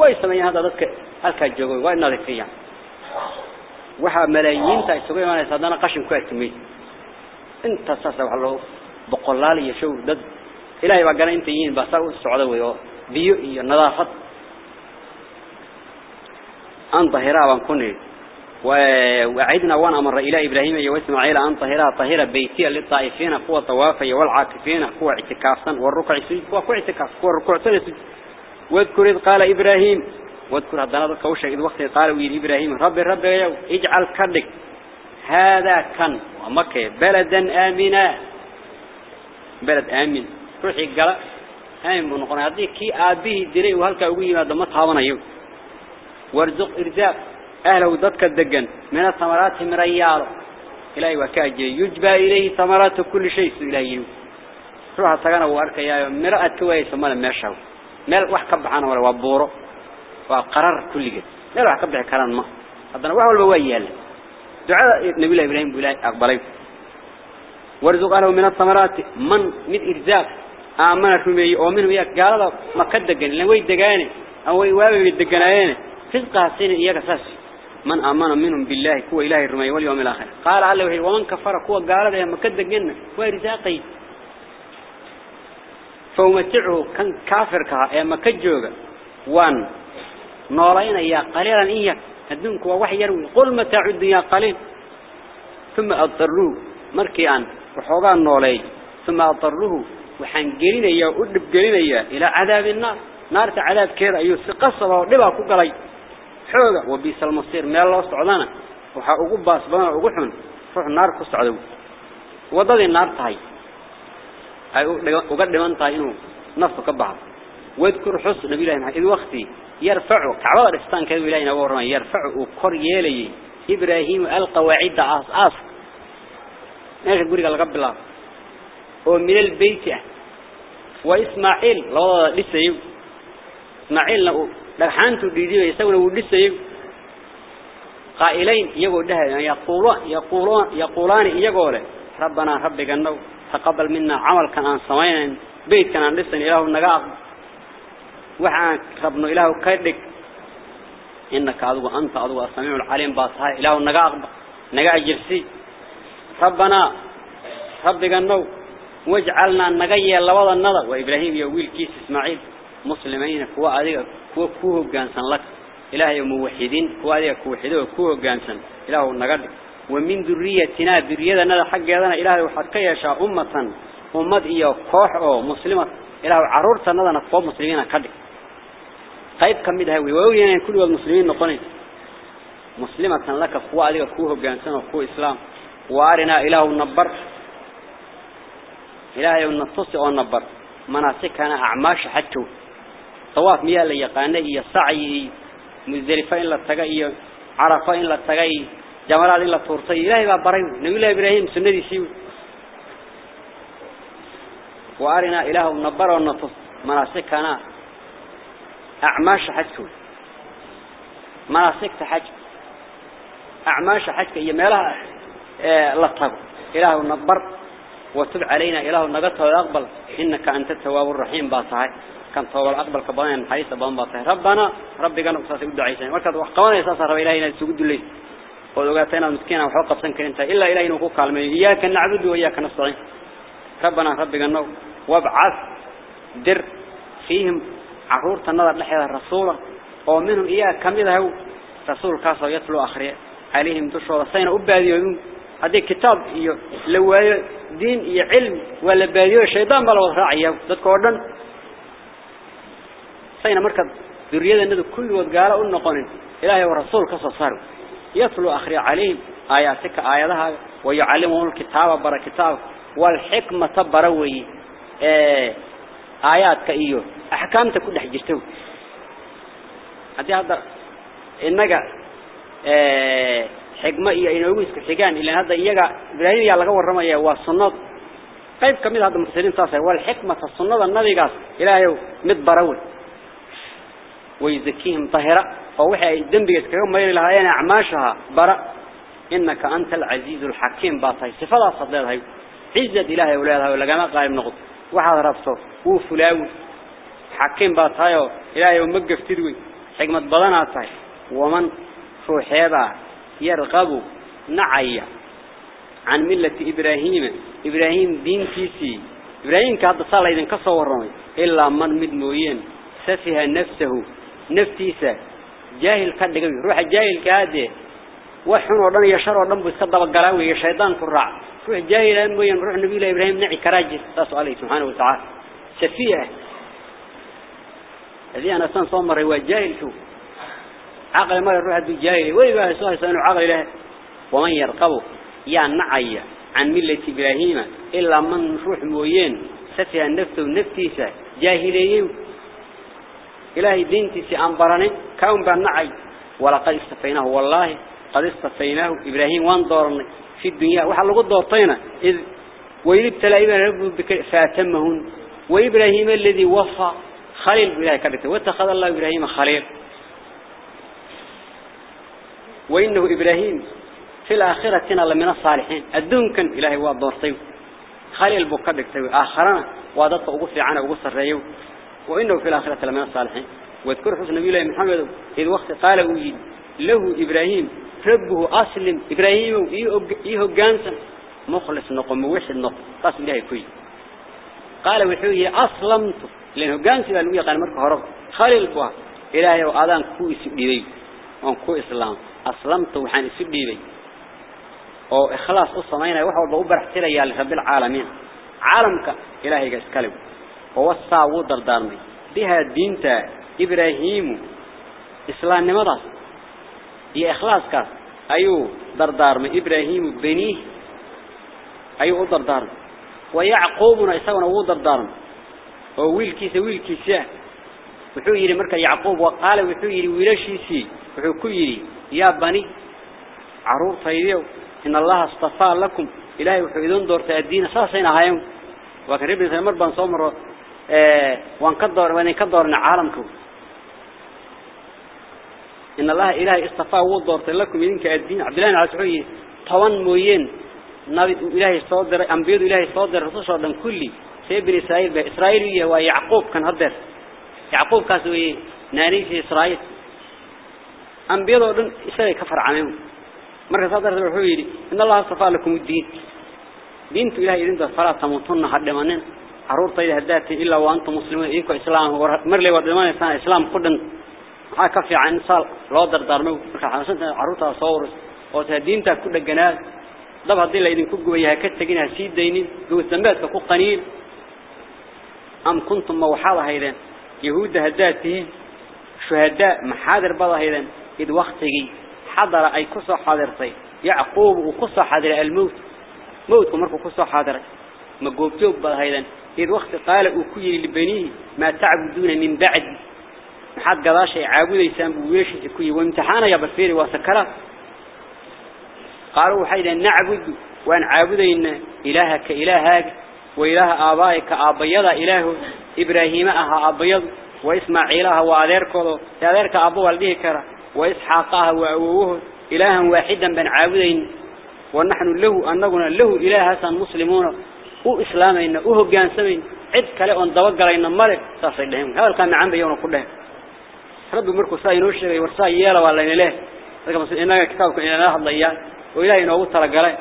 way sameeyaan hadda dadka halkaa joogo way nadiifiyaan waxa malaayiinta isugu imaanaysa hadana qashin ku atimay inta saasa waxa loo boqolaal iyo show dad ilaahay baa garan inta yihiin baa saa u socda weeyo biyo iyo nadaafad an tahira baan kunay وعدنا وان أمر إلى إبراهيم وإسماعيل أن طهرها طهر بيتي للطائفين قوة طوافي والعاكفين قوة اعتكافا والركع سجد قوة اعتكاف قوة ركوع واذكر قال إبراهيم واذكر هذا ذلك وشا إذ وقت قال ويل إبراهيم رب رب يو اجعل كردك هذا كان ومكة بلدا آمنا. بلد آمن. روحي قال آمن بنقول هذه كي آبيه دلي وهلك أقوي ما دمت هاونا يو وارزق إرزاق أهله ضدك الدقن. من الثمرات من رياله إلهي وكاجي يجبى إليه ثمرات كل شيء إلهي روح تغنى وارك يا مرأة كويس مالا ماشاو. مال وحكب ولا وابورو وقرار كل جد. مال وحكب كلام ما. هذا وحول بويال دعاء نبي الله إبراهيم بلاي أقبلي. وارزق أهله من الثمرات من من إرزاق. آمنا كمية ومنه ياك قال له ما كد دقن لوي دقاني. أو يوابي الدقنايين رزقها سين إياك أساس من آمن منهم بالله كو إله الرمي واليوم الآخر. قال الله ومن كفر كو قال له ما كد دقن ورزاقي فومتعه كان كافر كها. ما كجوجا وان. نورين يا قليلا إياك الدنك ووحي يروي. قل متاع الدنيا قليل؟ ثم أضروه مركيان وحوغان نولي. ثم أضروه وحان قلين إياه وقلب قلين إياه إلى عذاب النار. نار عذاب كير أيو سقصة ودبا كقلي حوغا وبيس المصير ما الله استعدانا. وحا أقول باس بنا أقول حن. روح النار كستعدو. وضد النار تهي. أي وقد من تهي إنه نفسه كبعض واذكر حسن نبي الله إذ وقتي. يرفع كعبار الإستان كذو إلهي نورنا يرفع وكر يلي. إبراهيم القواعد عاص عاص ناخد قولي قال قبل ومن البيت. وإسماعيل. لا لسه يو إسماعيل لو دحانته ديدي يسوي له لسه يو قائلين يقول ده يقولون يقولون يقولان يقول. ربنا ربك النو تقبل منا عمل كان عن سمين. بيت كان لسه إله النجاق وحان ربنا إله كيدك. إنك عدو أنت عدو السميع العليم باصها إله النجاق نجاق جرسي. ربنا ربك النو واجعلنا نجي لوضع النظر. وإبراهيم يويل كيس إسماعيل مسلمين. كوا أذيك كوا كوه جانسن لك. إلهي موحدين. كوا أذيك كوحدوا كوه جانسن إله النجد ومن ذريتنا ذريتنا حق هذا إلهي وحق يشاء أمة. muslima ilaahu caruurtanadana kuwa muslimiina ka dhig qayb kamid ah way laka kuwa adiga ku hoggaansan oo ku islaam waarina ilaahu nabar ilaahay nafsi oo nabar manaasikana acmaash xajku tawaaf miyaa la yaqaanay iyo sacyi muzdalifa in la taga iyo carafa in la tagay jamaraad in la tuurtay ilaahay baa baray nabi ibraahim sunnadiisii وارنا إله نبر ونطف مناسكنا أعماش حجك مناسك حج أعماش حجك هي مالها لطب إله نبر وتب علينا إله نقطه ويقبل إنك أنت التواب الرحيم باطهي كان تواب الأقبل كبانين حديث بان باطهي ربنا ربي قالوا قصاصي قد عيسان وكذا وحقوانا يساس رب إلهينا سجد لي. وذوقاتنا المسكينة وحوق بسنك انت إلا إلهينا وقوك كالمين إياك نعبد وإياك نستعين. ربنا ربي قالوا وابعث در فيهم عرور تنظر لحيا الرسول ومنهم إياه كمده رسول كاسو يتلو أخرية عليهم دشوا سين أباديون هذا كتاب لو دين إيه علم ولا باديو الشيطان بلا راعيه ذكرنا سين مركز ذرية النذ كل وقال النقون إلهي ورسول كاسو صار. يتلو أخرية عليهم آياتك آياتها ويعلمهم الكتاب برا كتاب والحكمة بروي آياتك إيوه. أحكامتك كل حجرتو هذه هذا إنك حكمة إيه إنه يسك حجان إلا هذا إيجا إبراهيم يلا جور رمى والصناد قيب كمية هذا المفسرين صاصة والحكمة الصناد النبي قاس إلى يوم مد بروي ويزكيهم طهرة فوحي الدم بيسكيهم ما يلها أعماشها برا. إنك أنت العزيز الحكيم. باطي صفة صدر هاي. عزة إلهي أولادها ولا جماعة قائم نقط واحد ربطه هو فلاوي حكيم باطايو إلهي ومقف تدوي حكمة بدنا طاي ومن روح هذا يرغب نعيا عن ملة إبراهيم إبراهيم دين كيسي إبراهيم كهذا صار إذن كصور رمي إلا من مدموين سفه نفسه نفتيسه جاهل كده روح جاهل كهذا وحن ودن يشر ودن بيصدق الجلاوي يا شيطان كراع روح جاهل موين روح نبي الله إبراهيم نعي كراجل تسأل عليه سبحانه وتعالى. سفيه الذي أنا سان صمر هو جاهل شو؟ عقل ما يروح هذا جاهل. ويبقى سوى سانو عقل له ومن يرقبه؟ يا نعي عن ملة إبراهيم. إلا من روح موين. سفيه النفس ونفتيسه جاهلين. إلهي دينتي أنبرني. كون بالنعي ولقد استفيناه والله قد استفيناه إبراهيم. وانظرني. في الدنيا. وحل قد دورتينا إذ ابتلى إبراهيم ربك فأتمهن. وإبراهيم الذي وفى خليل بإله كبته واتخذ الله إبراهيم خليل. وإنه إبراهيم في الآخرة لمن الصالحين. الدون كان إلهي وادورتيه خليل بكبك تيو. آخرنا وادت أقف عنا أقف الرأيو وإنه في الآخرة لمن الصالحين. واذكر حسن نبي الله محمد إذ وقت قال له إبراهيم ربه أسلم. إبراهيم إيه جانسا مخلص نقم وحد نقم قاسم إلهي كوي. قال وحوي أسلمت. لأنه جانسي قال قال مركه هرب. خليل بوا إلهي وآذان كو إسبيبي وان كو إسلام. أسلمت وحان إسبيبي oo ikhlaas u sameynay wax walba u baraxtiraya rabbil caalamiin caalamka ilaahay ga iskale oo wasaa uu dardaarmay biha diinta islaamnimada iyo ikhlaaskaas ayuu dardaarmay ibraahim bani ayuu u dardaarmay wa yaqoobuna isaguna uu dardaarmay oo wiilkiisa wiilkiisa wuxuu yiri marka yaqoob waa qaale wuxuu yiri wiilashiisi wuxuu ku yiri ya bani caruurtaydiyo إن الله اصطفى لكم إلهي وحيدون دورت الدين أساسين هايم وكان ربنا سنمر بان صومر آه وان كدور وان كدور عالمكم إن الله إلهي اصطفى ودورت لكم إذنك الدين عبد الله على سعودي طوان موين. نبي إلهي صادر أنبياء إلهي صادر رسول صادر كلي. سيبني إسرائيل بإسرائيل ويعقوب كان هدر. يعقوب كاسوي نانيس إسرائيل. أنبياء دون إسرائيل كفر عنهم. marka saadar wuxuu yiri in Allah safa lakum diin diintu ilaahay idin fara tamutunna hadhamanin aruurtayda hadaati illa wa antum muslimin idinku islaam mar leeyo dhimanaysan islaam حاكا في عن صال رادر دارمو حسنة عروتا صورس وتهدينتا كل الجناز دب هذي اللي يدين كوجو يها كتجينا سيد دينين جو الزمبات فكو قنيل أم كنتم موحالة هيدا يهود هداته شهداء محاضر بلا هيدا إذ وقتي حضر أي قصة حاضر صي يعقوب وقصة حاضر الموت موت ومركو قصة حاضر مجوبتوب بلا هيدا إذ وقت قال أكوي لبنيه ما تعبدون من بعدي حد قلاش عابود يسام ويش كوي وامتحانه يا بفيري وسكره قالوا حيدا نعبد وأن عابودين إلهك إلهك وإله آبائك آبيض إله إبراهيم أها آبيض وإسماعيلها أه وآذير كله. تآذير كأبو والديه كرة وإسحاقها أه وعووه إلها واحدا بن عابدين ونحن له أن نقول له إلها سن مسلمون. وإسلامين وهو جانسمين عدك لأن دوقع لأن مالك. تصل لهم. هذا كان معان بيون كلهم ربي مركو ساينو شيغي ورسا ييلا ولا ليله رقم ان كتابك ان أنا حدليا و إلى انو تلغله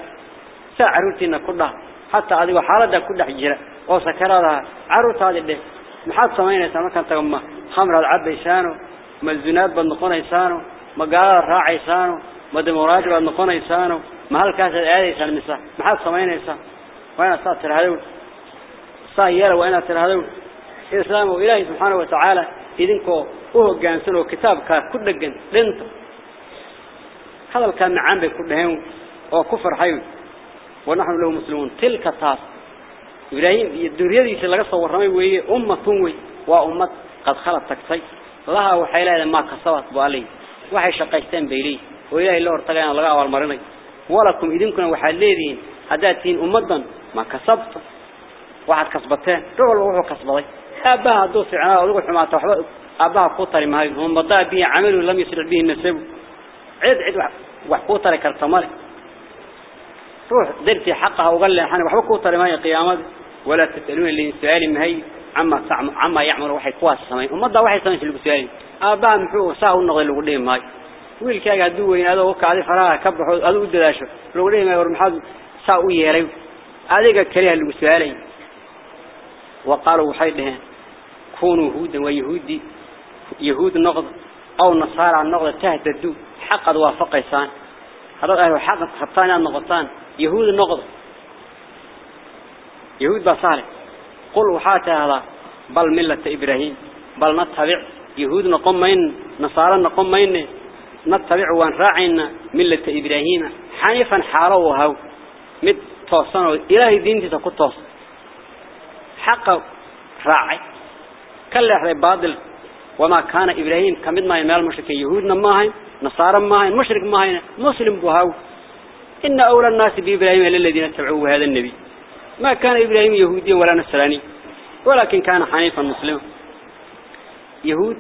سا عرورتينا كدح حتى ادي وحالدا كدح جيره أو سكرادا عرورتا ديه محاد سمينه سما كان تغما حمر العبيشانو ملزنات بن قنيسانو مقال راعيسانو مدموراج بن قنيسانو محل كاس الايسان مسا محاد سمينه سا وأنا ساتر هذو سا ييلا وأنا ترهذو إسلامه إلهي سبحانه وتعالى. إذنكو u hoggaansan oo kitaabkaa ku dhegan dhinta hadalkaa macaan bay ku dhaheen oo ku farxay ونحن له مسلمون تلك تاس إبراهيم الدنيا لغا سو ورمي ويه أمة وي وأمة قد خلت تكتي لها وحيلا ما كسبت بالي waxay shaqaysteen beelay oo ilaahay loo hortagay laga awal marinay walakum idinkuna waxa leediin hadaatiin ummadan ma kasabto waxaad kasbateen rubal wuxuu kasbaday aabaha haduu fiicnaa adigu xumaata waxba maayo ummada bi amalu lam yusir bihi nasab cid cid wax ku tari karta male روح درتي حقها وقال لها حنا وحبك وطري ما قيامة. ولا تسألون اللي سؤالي مهي عما عما يعمل وحي قواس السماء. ومضى وحي سماء في السؤالي أبا محوه ساو النغض اللي قديم ماي. ويل كاقا دوين هذا وقع عليه فراها كبحوا هذا ود داشو لو قديم يا ورمحاد ساو يهريو. هذا كريه اللي وقالوا وحي لها كونوا هودا ويهودي. يهود النغض أو نصارى النغض تهددوا حقا وافق إسان هذا أهل حق خطان النغطان يهود النقض. يهود بصالح قل وحات هذا. بل ملة إبراهيم. بل نتبع. يهود نقوم مين نصارى نقوم مين نتبع ونراعينا ملة إبراهيم. حنيفا حاروها مد توصنوا. إلهي دين تسكت توصن. حق راعي. كل يحضر باطل. وما كان إبراهيم كمد ما يمال مشركين يهودنا ما هين نصارى ما هين مشرك ما هين مسلم بهاو إن أولى الناس بإبراهيم للذين اتبعوه هذا النبي. ما كان إبراهيم يهوديا ولا نصراني ولكن كان حنيفا مسلما يهود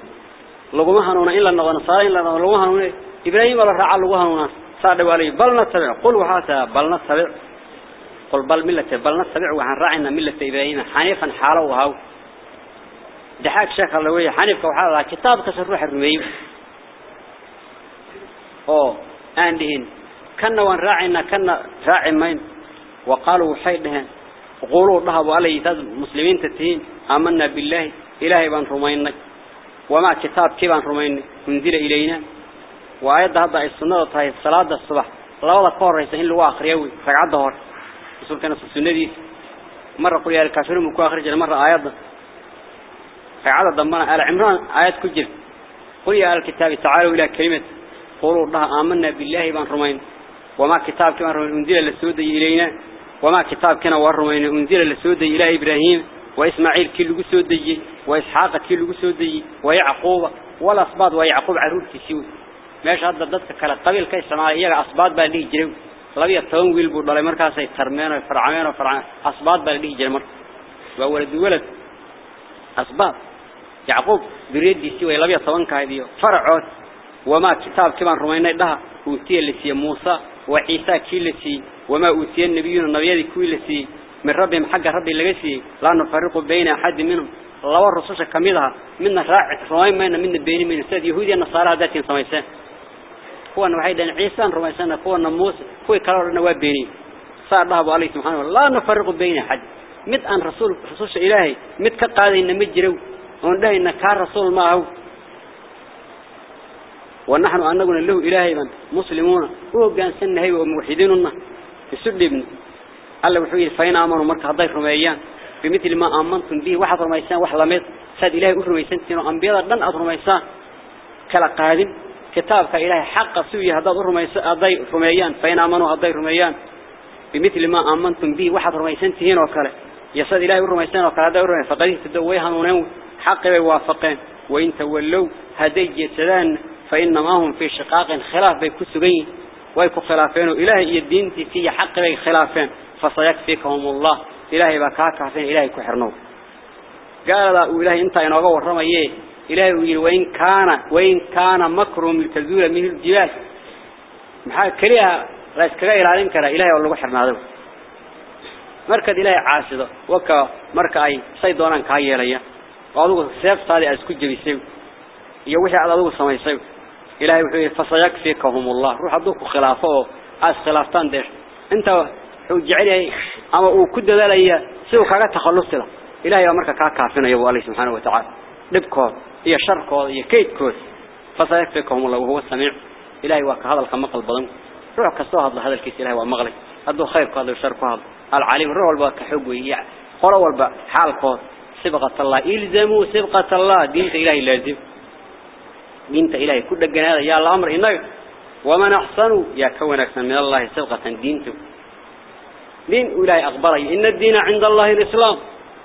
لغما هنونا إلا نصارى إلا لغما هنونا. إبراهيم ولا رعى لغما هنونا. صاد عليه بل نتبع. قل وحاسا بل نتبع. قل بل ملة بل نتبع. وحن راعنا ملة إبراهيم حنيفا حالا وهاو. دحاك شيخ اللوية حنيفك وحالا كتاب كسر روح الرميم أوه آندهن كنا ونراعينا كنا راعي مين. وقالوا حيدهن قولوا الله عليه تاز مسلمين تتين آمنا بالله. إلهي بان رمينا وما كتاب كيبان رمينا انزل إلينا. وآيات هذا السنة هاي الصلاة الصبح. لا ولا رئيسين لو آخر يوي. رقعد ظهر رسول كان السنة دي. مرة قل يا الكافرون مكو آخر مرة آيات. رقعد ضمنا آل عمران آيات كجل قل يا الكتاب تعالوا إلى كلمة. قولوا الله آمنا بالله بان رمينا. وما كتاب كما أنزل للسود إلينا. وما كتاب كنا ورمينا أنزل للسود إلى إبراهيم. وإسماعيل كل سودي وإسحاق كل سودي ويعقوب ولا أصباد ويعقوب عرور كسيود ماش هذا ضدك كلا قبيل كيس سماء إياه أصباد بلي جرو لبي التون ويل بود مركز يترمين وفرعين وفرعين أصباد بلي جرو وولد ولد. أصباد. يعقوب بريد دي سوى لبي التون كايديو فرعود وما كتاب كمان رمينا ده أوتي لسي موسى وعيسى كيلسي وما أوتي النبيون النبيات كيلسي من ربهم حق ربي لغسي لا نفرق بين أحد منهم الله الرسول كميدها من راعي رمين من بين من السيد يهودي النصارى ذاتين سميسان هو أن وحيدا عيسى رميسان هو أن موسى هو كرار النواب بيني صار الله عليه سبحانه لا نفرق بين أحد مد أن رسول رسول إلهي مد كقاضي إن مجروا ونده إن كان رسول معه ونحن أنقنا له إلهي من؟ مسلمون. وهو كان سنة وموحديننا. يسدبن الله وحوي فين آمنوا مرك هذا رميان بمثل ما آمنتم به واحد رميسان واحد لميت. ساد إلهي أرميسان تنو أنبياء لن أرميسان كلا قادم. كتابك إلهي حق سوي هذا رميسان هذا رميان. فين آمنوا هذا رميان. بمثل ما آمنتم به واحد رميسان تهين وكلا. يساد إلهي هذا رميسان. فقد تدويها ونو حق بيوافقين وإن تولوا هدي جسدان فإنما هم في شقاق خلاف بيكسبين ويكو خلافين إلهي الدين في حق بي خلافين. فسيكفيكهم الله. إلهي بكاكا فين إلهي كحرنو. قال لا إلهي انت ينوغا ورميه إلهي وإن كان وإن كان مكرم لتزول من الجبال. محا كليها لا اسكغا إلالين كرا إلهي والله حرنادو مركز إلهي عاسده وكا مركا أي سيدونان كايليا قالوا سيف صالي أسكو جبيسيو. يوحي على ذو سميسيو. إلهي وحي فسيكفيكهم الله. روح أدوك خلافه. أس خلافتان ديش أنت وجعله أما وكد ذلك سوى كذا تخلص له إلهي أمرك كافنا يا الله سبحانه وتعالى. لبكور هي شركور هي كيدكور فسيكفيكهم الله. وهو السميع. إلهي وك هذا الخمق البضم روح كسوه هذا الكيس. إلهي ومغلي أدو خير هذا الشرك هذا العليم روح الباك حقه يعني قروا الباء حالكور سبقة الله إلزموا سبقة الله. دين إلهي لازم. دين إلهي. كل جناده يا الأمر إنك. ومن أحسنوا يا كونك من الله سبقة دينته. دين إلهي أخبره. إن الدين عند الله الإسلام.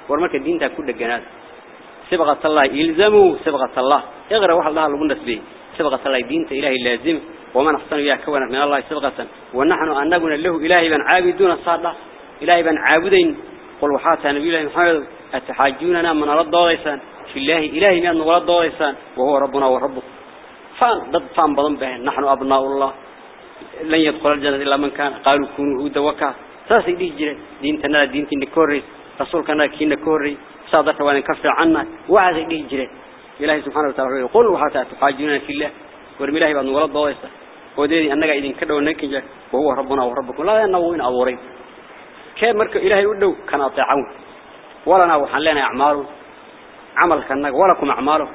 ورمك الدين كل جناده سبقة الله إلزموا سبقة الله. اغرى واحد الله لبنس به سبقة الله دين إلهي لازم. ومن أحسنوا يا كونك من الله سبقة ونحن أنقنا له إلهي بن عابدون الصادق إلهي بن عابدين. قل وحاتها نبي الله محمد أتحاجوننا من رد ضويسان في الله إلهي من رد ضويسان وهو ربنا وربك فان ضد فان بضم به. نحن أبناء الله. لن يدخل الجنة إلا من كان. قالوا كونوا هودا وكا. ساسي دي جري دين تنا دين تنا كوري. رسول كنا كينا كوري. صادت وأنا كفر عنا. وعلى دي جري إلهي سبحانه وتعالى يقول وحتى تحاجوننا في الله. ورم إلهي بأن ولد ضويسان وديري أنك إذن كده ونكجا وهو ربنا وربكم لا ينوين أورين كيف مرك إلهي ودو كان أطيعون. ولنا وحن لنا أعماله. عمل كنك ولكم أعماله.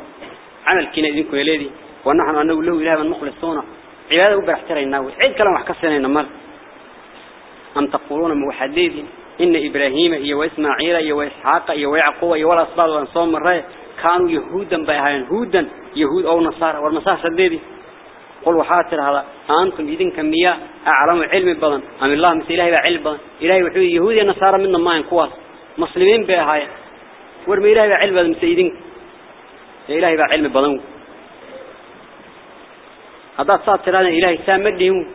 عمل كنا إذنكم يليدي ونحن أنه له إله من مخلصون عبادة برحترين ناوي عيد كلام وحكسنا إنما أم تقولون موحدين إن إبراهيم إيا وإسماعيل إيا وإسحاق إيا ويعقوب إيا والأصباط وأنصام الرأي كانوا يهودا بيهاين هودا. يهود أو نصارى والنصارى سديدي. قل وحاتر هذا. أنتم إذن كمية أعلم علم بدن أم الله مثل إلهي بعلم بدن إلهي وحوي يهودي نصارى من ما ينكواس مسلمين بهاي. ورمي إلهي بعلم مثل إذن إلهي بعلم بدن هذا صار ترانا إلهي سامدهم.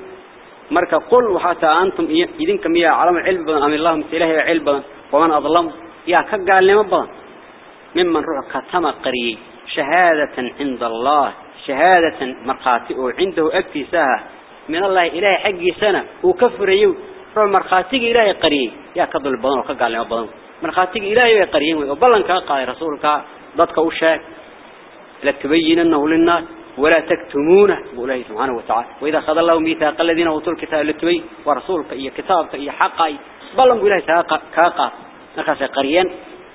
مركا قل وحتى أنتم إذن كمية علم علم بدن أم الله مثل إلهي بعلم بدن ومن أظلم. يا كقال لما بدن ممن روح كتم قري شهادة عند الله. شهادة مرخاتي عنده أكتساها من الله إلهي حقي سنة. وكفر يو. روح مرخاتي إلهي قري يا كضل البضن وكقال لما بدن مرخاتي إلهي قريين وبلن كقال رسولك ضدك وشاك لتبيننه للناس ولا تكتمونه بوله سبحانه وتعالى. وإذا خذ الله ميثاق الذين أوتوا الكتاب لتبين ورسولك إيا كتابك إيا حقا بلن بوله كاقا نخاس قريان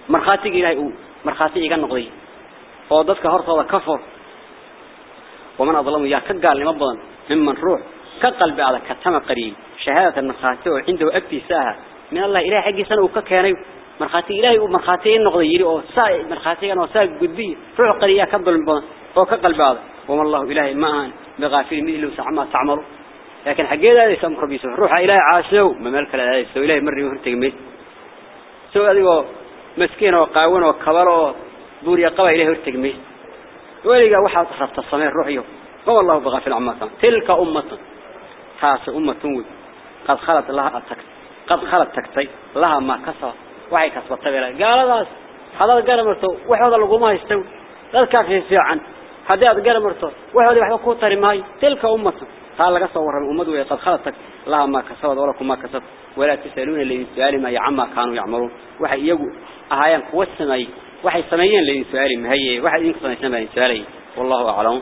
مرخاتي إلهي مرخاتي إيقا نقضي فوضتك هرطة كفر. ومن أظلم يا كقال لما ممن روح كقلب على كتم قري شهادة المرخاتي عنده أكتي ساها. من الله إلهي حقي سنة وككياني مرخاتي إلهي ومرخاتي النقضي يري أو ساء مرخاتي أنا وساء قدبي روح قرية كبل البضن هو كقلب هذا. وما الله إلهي ما بغافل مثل وسعما تعملوا لكن حقيقة هذا يسمى ربي سبحانه روح إلهي عاشوا ما ملك لا يسوي. إلهي مري وهرتق ميت سوى هذه مسكين وقاون وكبر ودور قوى إلهي هرتق ميت ولقى واحد خفت الصمير روحيه هو الله بغافل عما تلك أمة. هاس أمة قد خلت لها التكت قد خلت تكتي. لها ما كسب وعي كسبت بلا قال هذا هذا قال مرتو وحده لقوما يستوي لا كافي في عن هذا قال مرتو وحده وحده كوتري ماي. تلك أمة. قال لك صور الأمة قد خلت لها ما كسبت ولكم ما كسبت. ولا تسألون اللي سؤال ما يعما كانوا يعملون وحي يقول أهايان قوة السماي waxay sameeyeen leeyin su'aali mahayay waxa idin samaysnaa su'aalay wallahu a'lam